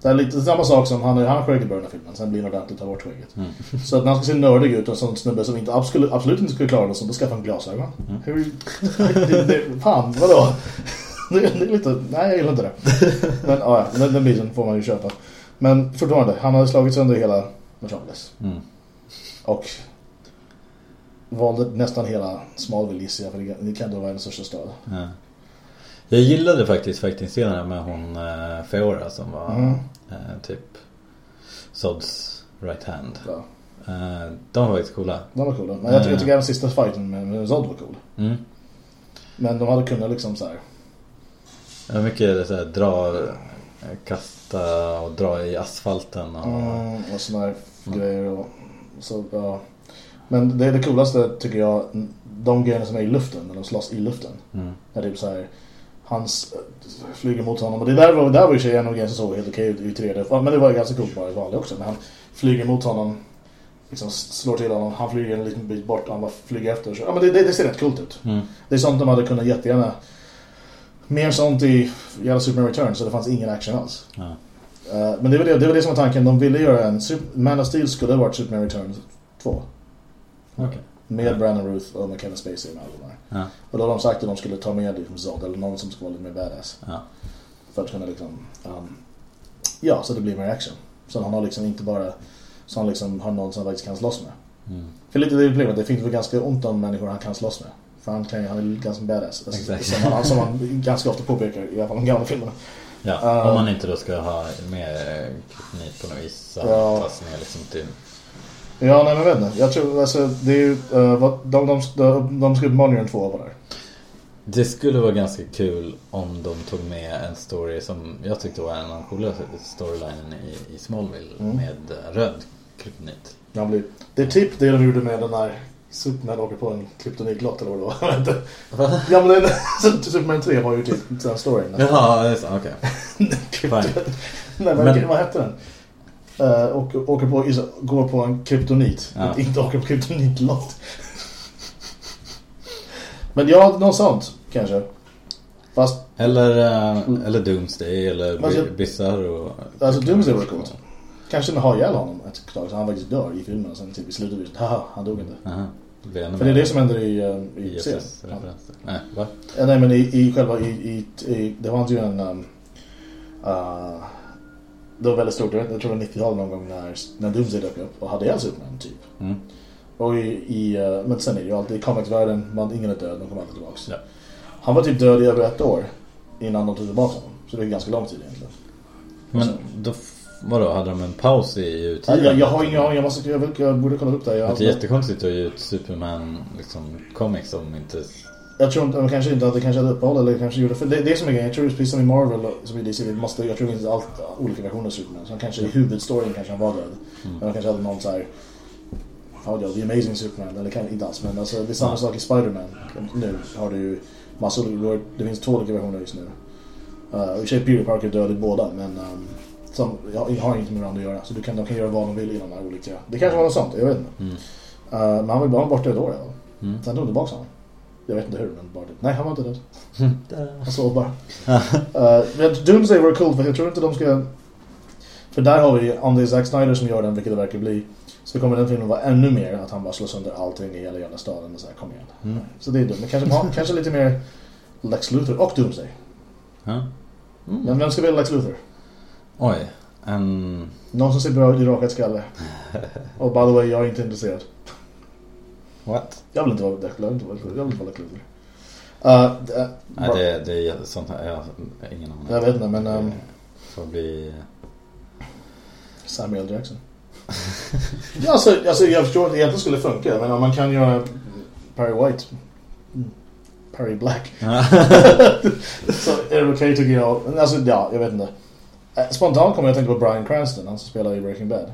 Det är lite samma sak som han, han skägg i början av filmen, sen blir han ordentligt tar bort skägget. Mm. Så att när han ska se nördig ut och en sån snubbe som inte, absolut, absolut inte skulle klara det så då skaffar han glasögon. Mm. Hur, det, det, fan, vadå? det, det är lite... Nej, jag gillar inte det. Men ja, den, den biten får man ju köpa. Men fortfarande, han hade slagit sönder hela Metropolis. Mm. Och valde nästan hela Smallville gissar jag, för det- kan då vara den största stad. Ja. Jag gillade faktiskt fighting-scenerna med hon eh, Feora som var Mm. eh, typ Sods right hand. Ja, Eh, de var faktiskt coola. de var coola. Men jag, tycker- jag tycker även sista fighten med, med Zod var cool. Mm. Men de hade kunnat liksom så här. Det var mycket så här, dra, eh, kasta och dra i asfalten. Och, Mm, och såna här grejer och så, ja. Men det är det coolaste tycker jag, de grejerna som är i luften, när de slåss i luften. Mm. När typ så här, hans flyger mot honom. Och det där var, där var ju sig en av grejerna som såg helt okej ut i 3D. Ja, Men det var ju ganska coolt bara i vanligt också. Men han flyger mot honom, liksom slår till honom, han flyger en liten bit bort och han bara flyger efter och kör. Ja men det, det, det ser rätt coolt ut. Mm. Det är sånt de hade kunnat jättegärna Mer sånt i jävla Superman Returns så det fanns ingen action alls. Ja. Eh, men det var det, det var det som var tanken. De ville göra en... Man of Steel skulle ha varit Superman Returns 2. Okej. Med Ja. Brandon Ruth och Kevin Spacey med alla de. Ja. Och då har de sagt att de skulle ta med liksom Zod eller någon som ska vara lite mer badass. Ja. För att kunna liksom... Um, ja, så det blir mer action. Så han har liksom inte bara... Så han liksom har någon som han faktiskt kan slåss med. Mm. För lite det är problemet, det finns väl ganska ont om människor han kan slåss med. För han, kan, han är ganska badass. Alltså, Exakt. Som, han, som han ganska ofta påpekar, i alla fall de gamla filmerna. Ja, Um, om man inte då ska ha mer kryptonit på något vis. Så Ja. fast ner liksom till... Ja, nej men jag vet inte. Jag tror, alltså, det är ju... Uh, vad, de, de, de, de uppenbarligen göra en tvåa på det här. Det skulle vara ganska kul om de tog med en story som jag tyckte var en av de coolaste storylinen i, i Smallville Mm. med röd kryptonit. Blir, det är typ det de gjorde med den där Superman åker på en kryptonitlott eller vad det var. Ja men den, Superman 3 var ju typ den storyn. Jaha, det är så, okej. Krypton- Nej, men, Men- vad hette den? Uh, och, åker på, går på en kryptonit. Ja. Inte åker på kryptonitlott. men ja, något sånt kanske. Fast, Eller, eh, eller Doomsday eller Alltså- Bizarro. alltså Doomsday var coolt. Kanske har ihjäl honom ett tag så han faktiskt dör i filmen och sen typ i slutet haha, han dog inte. Aha, det För det är det som händer i, uh, i. Nej, va? Ja, nej men i, i själva, i, i, i, det fanns ju en... Um, uh, det var väldigt stort, jag tror det var 90-talet någon gång när, när Doomsday dök upp och hade ihjäl Superman typ. Mm. Och i, i uh, men sen är det ju alltid i comicsvärlden, man, ingen är död, de kommer alltid tillbaks. Ja. Han var typ död i över ett år innan de tog tillbaka honom. Så det är ganska lång tid egentligen. Men då, vadå, hade de en paus i utgivandet? jag, jag har ingen aning, jag, måste, jag, jag, jag borde kolla upp det. Jag, Det är jättekonstigt att ge ut Superman liksom comics som inte... Jag tror inte, kanske inte att det kanske hade uppehåll eller kanske gjorde, för det, det är som är grejen, jag tror precis som i Marvel och som i DC, det måste, jag tror inte allt, olika versioner av Superman. Så kanske i huvudstoryn kanske han var död. Mm. Men han kanske hade någon så här, ja, The Amazing Superman, eller kan, inte alls, men alltså det är samma sak i Spider-Man. Nu har du ju massor, det finns två olika versioner just nu. Uh, i och för sig Peter Parker död i båda, men um, som, jag har inte med varandra att göra. Så du kan, de kan göra vad de vill i de här olika. Det kanske var något sånt, jag vet inte. Mm. Uh, men han var bara borta ett år i alla fall. Mm. Sen tog de tillbaka honom. Jag vet inte hur, men bara typ. Nej, han var inte död. Han sov bara. uh, men Doomsday var coolt för jag tror inte de ska... För där har vi, om det är Zack Snyder som gör den, vilket det verkar bli, så kommer den filmen vara ännu mer att han bara slår sönder allting i hela jävla staden och så här, kom igen. Mm. Så det är dumt. Men kanske, kanske lite mer Lex Luthor och Doomsday. Ja. Mm. Men vem ska spela Lex Luthor? Oj, en... Någon som ser bra ut i rakad skalle. Och by the way, jag är inte intresserad. What? Jag vill inte vara Lex jag vill inte vara, Luthor. Uh, det, Nej, det, det är sånt här, jag har ingen aning. Jag vet inte, men... Um, får bli... Samuel Jackson. ja, alltså, alltså, jag förstår att det egentligen skulle funka. Men om man kan göra Perry White. Mm. Perry Black. så är det okej tycker jag. Alltså, ja, jag vet inte. Eh, Spontant kommer jag att tänka på Bryan Cranston. Han som spelar i Breaking Bad.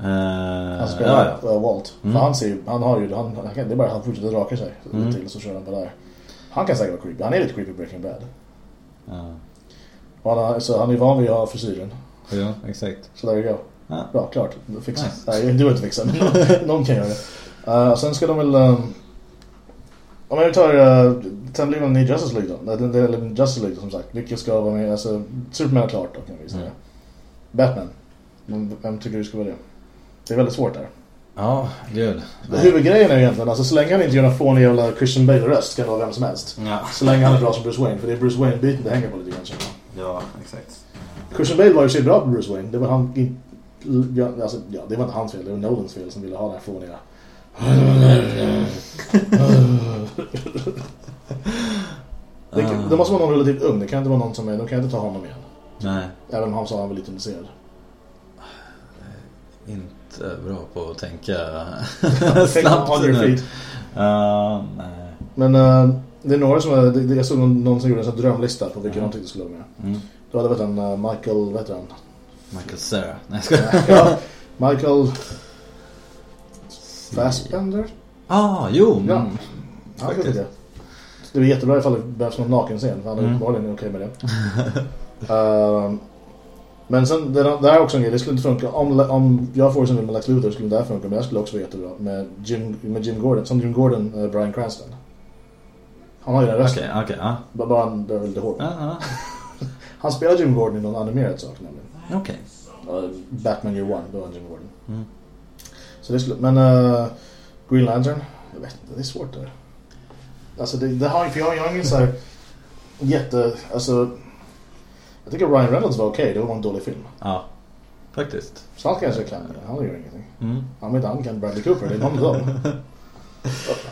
Uh, Han spelar ja, ja. eh, Walt. Mm. För han ser han har ju, han, det är bara att han fortsätter raka sig. Mm. Till så kör han på där. Han kan säkert vara creepy. Han är lite creepy i Breaking Bad. ja. Och han, har, så han är van vid att ha frisyren. Jo, exakt. Så there you go. Ja. Bra, klart. Fixa. Nice. Nej, du behöver inte fixa. Men någon, någon kan göra det. Uh, sen ska de väl... Um, om jag tar... Uh, sen blir det en ny Justice League då. Eller eller Justice League som sagt. Vilka ska vara med? Alltså, Superman är klart då kan vi säga. Mm. Batman. Vem, vem tycker du ska vara det? Det är väldigt svårt där. Ja, gud. Huvudgrejen är ju egentligen, alltså så länge han inte gör någon fånig jävla Christian Bale-röst kan det vara vem som helst. Ja, Så länge han är bra som Bruce Wayne, för det är Bruce Wayne-biten det hänger på lite grann ja exakt. Christian Bale var ju så bra på Bruce Wayne. Det var han alltså, ja, det var inte hans fel, det var Nolans fel som ville ha den här fåniga. Det, kan- det måste vara någon relativt ung, det kan inte vara någon som är, de kan inte ta honom igen. Nej, Även om han sa att han var lite intresserad. inte bra på att tänka Tänk on your feet. Ja, nej. Men eh, det är några som är, det, det- jag såg någon, någon som gjorde en sån här drömlista på vilka de tyckte skulle vara med. Mm. Då hade vet han uh, Michael, vet han? Michael Cera. Nej, jag skojar. ja, Michael Fassbender? Ah, jo. Ja. Faktiskt. tyckte det. Det blir jättebra ifall det behövs någon nakenscen, för han är Mm. uppenbarligen okej med det. Ehm, men sen, det, det här är också en grej, det skulle inte funka. Om, om jag får som med Lex Luthor skulle det här funka, men det skulle också vara jättebra med Jim, med Jim Gordon, som Jim Gordon, uh, Brian Cranston. Han har ju den rösten. Okej, ja. Bara han dör lite hårt. Ja, ja. Han spelar Jim Gordon i någon animerad sak nämligen. Okej. Uh, Batman Year One, då var Jim Gordon. Mm. Så det skulle, men uh, Green Lantern, jag vet inte, det är svårt där. Alltså det, det har, för jag, jag har ingen så här jätte, alltså jag tycker Ryan Reynolds var okej, det var en dålig film. Ja, faktiskt. Så han kanske kan, han gör ingenting. Mm. Han vet inte, han kan Bradley Cooper, det är någon av dem.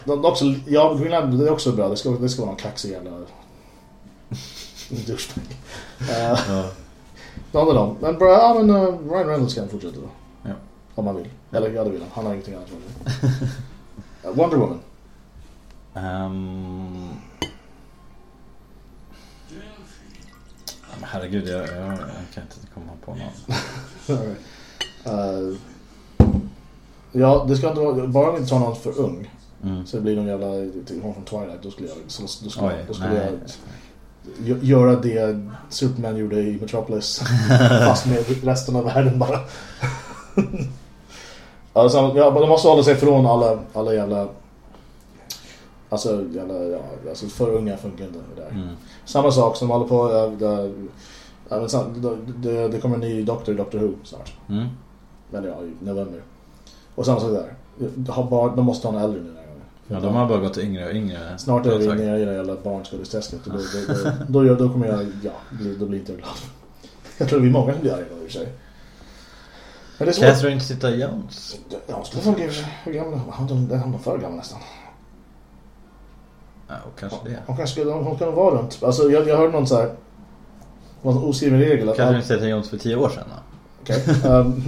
De, de också, ja, Green Lantern, det är också bra, det ska, det ska vara någon kaxig jävla douchebag. Uh, Ja. någon av dem. Men bra, ja men uh, Ryan Reynolds kan fortsätta då. Om man vill. Eller ja, det vill han. Han har ingenting annat. Uh, Wonder Woman. Men Herregud, jag, jag, jag kan inte komma på någon. uh, ja, det ska inte vara, bara om inte ta någon för ung. Mm. Så det blir någon jävla, typ hon från Twilight, då skulle jag, så, då skulle, Oj, då skulle nej. jag gö- göra det Superman gjorde i Metropolis. fast med resten av världen bara. alltså, ja, de måste hålla sig från alla, alla jävla, alltså, jävla, ja, alltså för unga funkar inte det där. Mm. Samma sak som håller på, men sam- det, det, kommer en ny Doctor i Doctor Who snart. Mm. Eller ja, i november. Och samma sak där. De måste ha en äldre nu. Ja, de har bara gått yngre och yngre. Snart är vi nere i det jävla barnskådesträsket då, då, då, då, kommer jag, ja, då blir inte jag glad. Jag tror vi är många som blir arga i och för sig. Men det är svårt. Catherine Zeta-Jones. Ja, det funkar. Hur gammal är hon? Hon är hon för gammal nästan. Ja, och kanske det. Hon kanske skulle, hon kan vara runt. Alltså jag, jag hörde någon så här. En oskriven regel. att- Catherine Zeta-Jones för tio år sedan då? Okej. Um,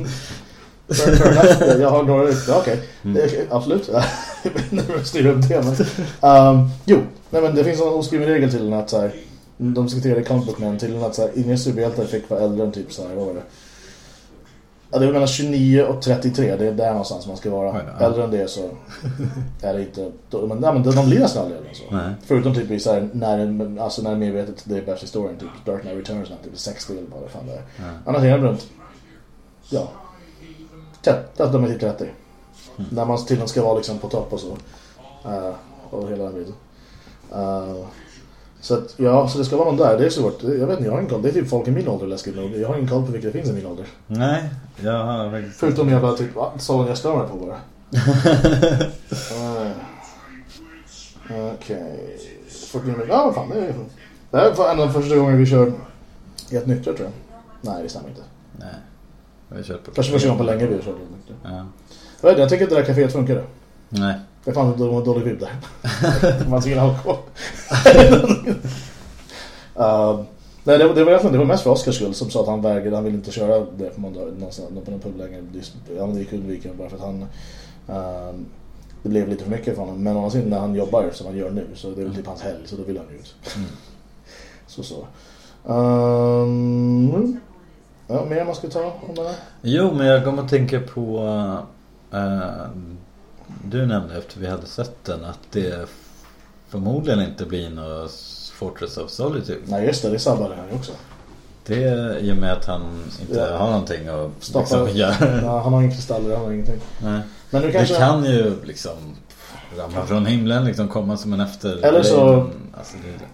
fair enough. Jag har några... Ja, okej. Mm. Det- Absolut. Jag vet inte hur jag styr upp det. Men, um, jo, nej, men det finns en oskriven regel till den att så här, de comic book man till den att så här, ingen superhjältar fick vara äldre än typ så här, vad var det? Ja, det är mellan 29 och 33, det är där någonstans man ska vara. Oj, ja. Äldre än det så är det inte... Men, nej, men de blir nästan aldrig äldre så. Nej. Förutom typ i så här, när, alltså när medvetet det är bäst historien, typ Dark Knight Returns, när typ 60 eller vad det fan det är. Ja. Annars är de runt, ja, 30, alltså de är typ 30. Mm. När man till och med ska vara liksom på topp och så. Uh, och hela den biten. Uh, så att, ja, så det ska vara någon där, det är svårt. Jag vet inte, jag har ingen koll. Det är typ folk i min ålder läskigt nog. Jag har ingen koll på vilka det finns i min ålder. Nej, jag har faktiskt... Förutom jävla typ, va? Sån jag stör mig på bara. Uh, Okej. 49 minuter. Ja, vad fan. Det, är, det här var en av första gångerna vi kör helt nyktra tror jag. Nej, det stämmer inte. Nej. Jag har kört på... Kanske första gången på länge vi har kört helt nyktra. Ja. Jag, vet, jag tycker inte det där kaféet funkade. Nej. Det fanns en dålig, dålig vibb där. Fanns ingen alkohol. uh, nej, det, var- det var egentligen det var mest för Oskars skull som sa att han vägrade. Han ville inte köra det på måndag någonstans på någon pub längre. Det- gick undvika bara för att han... ehm, det blev lite för mycket för honom. Men sidan när han jobbar som han gör nu så det är väl typ hans helg så då vill han ju ut. Mm. Så så. Um, ja, mer man ska ta om det här? Jo, men jag kommer att tänka på... eh, du nämnde efter vi hade sett den att det förmodligen inte blir något Fortress of Solitude. Nej just det, det sabbar det här också. Det i och med att han inte Ja. har någonting att Stoppa. liksom, göra. Ja, han har inga kristaller, han har ingenting. Nej. Men Det kanske... kan ju liksom ramla från himlen, liksom komma som en efter... Eller så- Alltså, det,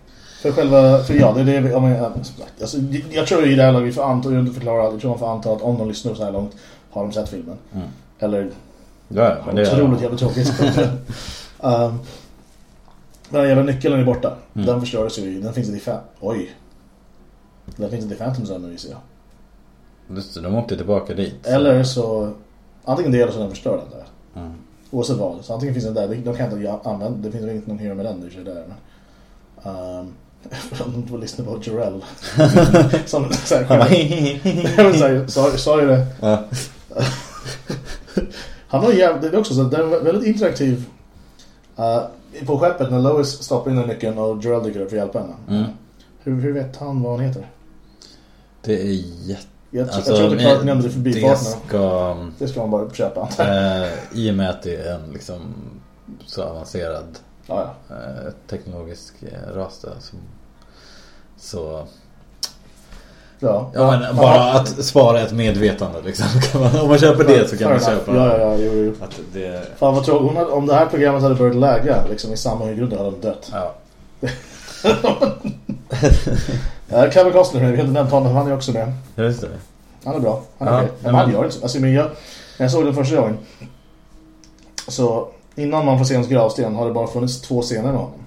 För själva, för ja, det är det vi, ja, men, ja, som sagt, alltså, jag tror i det här laget, vi får anta, jag inte förklara allt, jag tror man får anta att om de lyssnar så här långt har de sett filmen. mm. Eller Ja, men det Otroligt jävla tråkigt. um, den jävla nyckeln är borta. Mm. Den förstördes ju. Den finns inte i fem. Oj. Den finns inte i Phantom Zone nu, jag. Just det, de åkte tillbaka dit. Eller så... Antingen det eller så den förstörd den där. Mm. Oavsett vad. Så antingen finns den där. De kan inte använda... Det finns väl inte någon hero med den. Det är ju där. Men, um, för de får lyssna på Jarell. Som så här, Han bara, ju det. Han har jävligt, det är också så det är väldigt interaktiv uh, på skeppet när Lois stoppar in den nyckeln och Jarell dyker upp för att hjälpa henne. Mm. Hur, hur vet han vad hon heter? Det är jätte... Jag, Alltså, jag tror inte Clark nämnde det det förbifarten. ska... Det ska man bara köpa. Eh, I och med att det är en liksom så avancerad Ja, ja. eh, teknologisk eh, ras där, så, så Ja, ja, men bara att spara ett medvetande liksom. Man, om man köper det så kan man köpa. Ja, ja, jo, jo. att det Fan vad tråkigt. Hon hade- Om det här programmet hade börjat lägga liksom, i samma grund hade hon dött. ja. Uh, Kevin Costner, vi har inte nämnt honom, han är också med. Just det. Han är bra. Han är Ja, okej. men Men han gör inte så. Alltså, men jag, när jag såg den första gången. Så innan man får se hans gravsten har det bara funnits två scener med honom.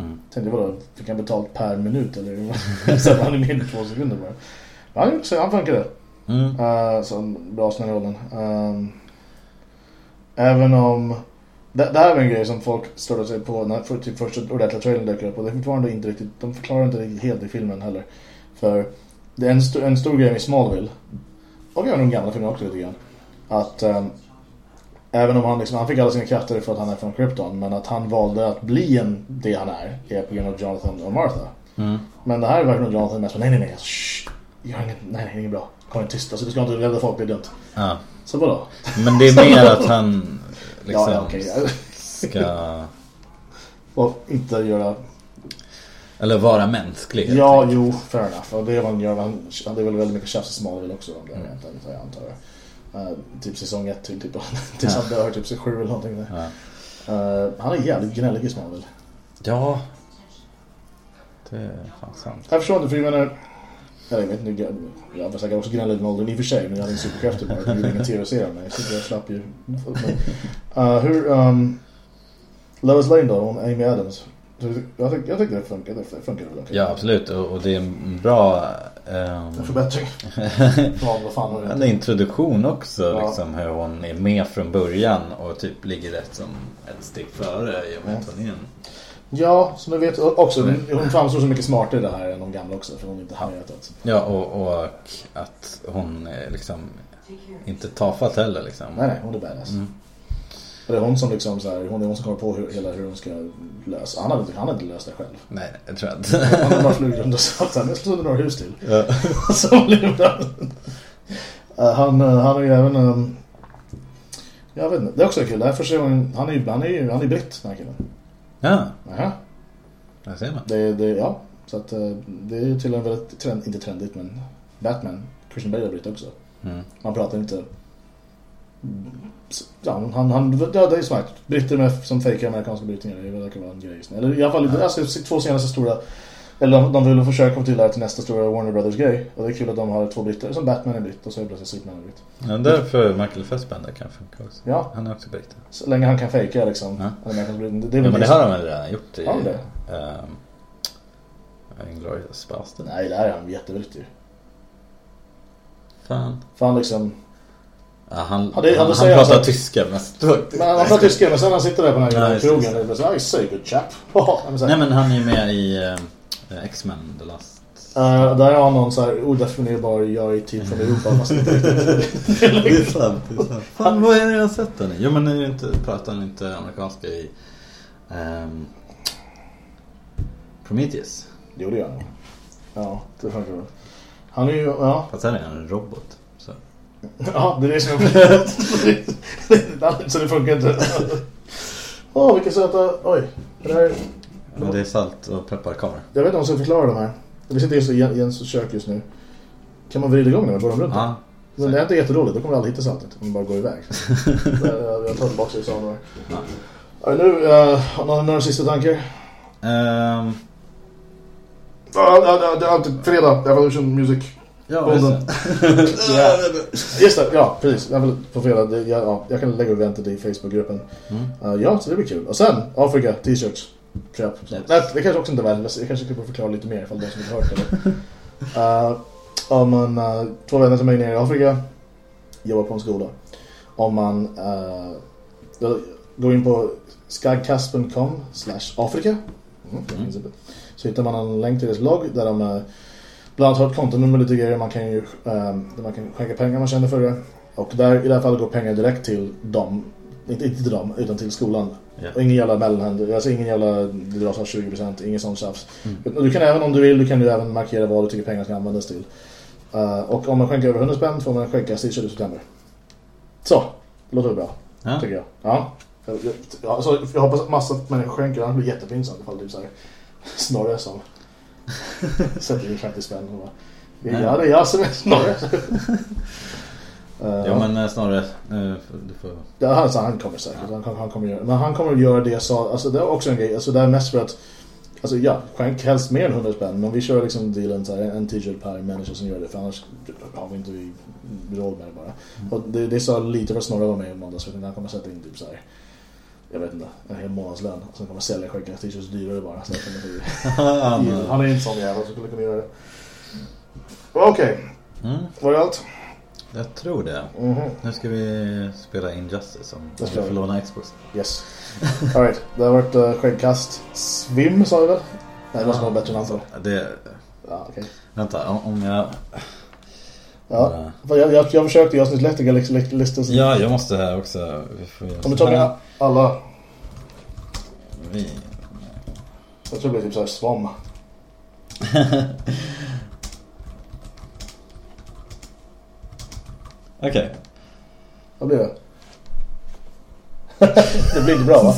Mm. Tänkte vadå, fick han betalt per minut eller? så han är med i två sekunder bara. Men han, så han funkade. Mm. Uh, så en bra sån här rollen. Um, även om det, det här var en grej som folk störde sig på när för, typ första ordentliga trailern dök upp och det är fortfarande inte riktigt, de förklarar inte det helt i filmen heller. För det är en, st- en stor grej med Smallville och även de gamla filmerna också lite grann. Att ehm, även om han liksom, han fick alla sina krafter för att han är från Krypton men att han valde att bli en, det han är är på grund av Jonathan och Martha. Mm. Men det här är verkligen Jonathan mest nej nej nej, shh, gör inget, nej nej, inget bra. Kom tyst, alltså du ska inte rädda folk, det är dumt. Ja. Så vadå? Men det är mer att han liksom Ja, ja, okej. ska Och inte göra... eller vara mänsklig. Ja, jo, fair enough. Och det man gör, han, det är väl väldigt mycket tjafs i Smallville också. Om det mm. jag antar jag. Uh, typ säsong ett till typ, tills han dör, typ sju eller någonting. Där. Uh, han är jävligt gnällig i Smallville. ja. Det är fan sant. Jag förstår inte, för jag menar... Jag vet inte, jag, jag var säkert också gnällig med åldern i och för sig, men jag hade inte superkrafter bara. Det gjorde ingen tv-serie av mig, så jag slapp ju. Uh, hur... Um, Lois Lane då, hon Amy Adams. Jag tyckte jag tyck det funkade, det funkade väl. Ja, absolut. Och, och det är en bra ehm, En förbättring. Fan en introduktion också. Ja. Liksom, hur hon är med från början och typ ligger rätt som ett steg före i och med att hon är en Ja, som du vet också, hon- hon framstår så mycket smartare i det här än de gamla också, för hon är inte hajet. Ja, och, och att hon är liksom inte tafatt heller liksom. Nej, nej, hon är badass. Mm. Och det är hon som liksom så här, hon är hon som kommer på hur, hela hur hon ska lösa. Han hade han hade inte löst det själv. Nej, jag tror inte. Han hade bara flugit runt och sagt att jag slår sönder några hus till. ja. Så det. Eh, Han, eh, han är ju även... um, Jag vet inte, det är också kul. Det här första gången, han är ju, han är ju, han är britt den här killen. ja, Jaha. där ser man. Det, det, ja. Så att eh, det är ju tydligen väldigt, trend, inte trendigt men Batman, Christian Bale är britt också. Mm. Man pratar inte... Ja, han, han, ja, det är smart. Britter med, som fejkar amerikanska brytningar, det verkar vara en grej. Eller i alla fall, alltså, två senaste stora... Eller de, de vill försöka få till det här till nästa stora Warner Brothers grej. Och det är kul att de har två britter, som Batman är britt och så är plötsligt Superman är britt. Ja, därför Michael Fassbender kan funka också. Ja, Han är också britt. så länge han kan fejka liksom. Ja. Det är Ja, men det har han väl redan gjort i... Han det? Um, Inglourious Bastard. Nej, det här är han jättebritt ju. Fan. För han liksom... Ja, han, Ja, ja, han, han säger pratar han så- tyska mest. Men han pratar tyska, men sen han sitter där på den här jävla krogen. bara så, I say good chap. Ja, Nej men han är ju med i uh, X-Men The Last. Uh, där har han någon så här odefinierbar jag är typ från Europa fast inte riktigt. det är sant, det är sant. Fan vad är det jag har sett den? Jo men nu inte, pratar han inte amerikanska i um, Prometheus. Jo det gör han. Ja, det funkar bra. Han är ju, ja. Fast här är han en robot. Ja, det är det som är Så det funkar inte. Åh, vilka söta, oj. Det här, Men det är salt och pepparkar. jag vet inte om jag ska förklara de här. Vi sitter just i Jens- Jens kök just nu. Kan man vrida igång den gå dem runt? Ja. Men det är inte jätteroligt, då kommer vi aldrig hitta saltet. Om man bara går iväg. jag jag tar tillbaka det sa nu. Ja. Nu, uh, några, några sista tankar? Ja, det är alltid fredag. Som music Ja, Bonden. ja. Just det, ja precis. Jag, vill på fredag, det, jag, ja, jag kan lägga eventet i Facebookgruppen. Mm. Uh, ja, så det blir kul. Och sen, Afrika, t-shirts. Köp. Yes. Nej, det kanske också inte är väl. Jag kanske skulle förklara lite mer ifall de som inte hört det. Uh, om man, uh, två vänner som är nere i Afrika, jobbar på en skola. Om man uh, går in på skagcast.com slash Afrika mm, så hittar man en länk till deras logg där de bland annat har ett kontonummer lite grejer. Man kan ju uh, där man kan skänka pengar man känner för det. Och där, i det här fallet går pengar direkt till dem. Inte, inte till dem, utan till skolan. Ja. Och ingen jävla mellanhand, alltså ingen jävla det dras av 20%, ingen sån tjafs. Du kan även om du vill, du kan ju även markera vad du tycker pengar ska användas till. Uh, och om man skänker över 100 spänn får man skänka t-shirt i september. Så, låter det bra, Ja. tycker jag. Ja. Jag, jag, ja, så jag hoppas att massa människor skänker, annars blir det jättepinsamt ifall typ såhär Snorre som sätter 50 spänn och bara. Ja, det är jag som är Snorre. Uh, Ja men eh, snarare eh, du får... Ja, han, han kommer säkert. Han, han, han kommer göra, men han kommer att göra det jag sa. Alltså det är också en grej. Alltså det är mest för att Alltså ja, skänk helst mer än 100 spänn. Men vi kör liksom dealen så här, en t-shirt per människa som gör det. För annars har vi inte vi råd med det bara. Och det, det sa lite för Snorre var med i måndags. För han kommer sätta in typ så här. Jag vet inte, en hel månadslön. Och sen kommer sälja skänka t-shirts dyrare bara. Så Han, är inte sån jävel som skulle kunna göra det. Okej, mm, var det allt? jag tror det. Mhm. Nu ska vi spela Injustice om vi får låna Xbox. Yes. Alright, det har varit uh, skäggkast. Svim sa vi väl? Nej, det måste vara bättre namn för det. Det, Ja, okej. vänta, om jag... Ja, för jag, jag, jag försökte göra sånt lättiga listor. Ja, jag måste här också. Om du tar med alla, Vi... jag tror det blir typ såhär svam. Okej. Vad blir det? det blir inte bra va?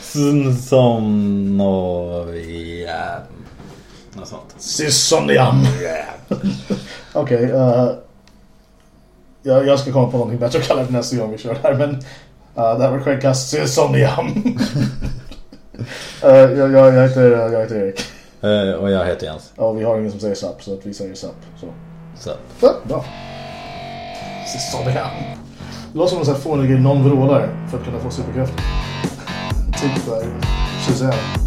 Sunsonovian. Något sånt. Sissoniam. Okej, eh, jag, jag ska komma på någonting bättre att kalla det nästa gång vi kör här. Men uh, det här var skäggkast Sissoniam. uh, jag, jag, jag, heter, jag heter Erik. Eh, och jag heter Jens. Ja, vi har ingen som säger SAP så att vi säger SAP. Så. Så. Så, bra. Sissoniam. Det låter som en sån här fånig grej någon vrålar för att kunna få superkraft. typ där. Shazam.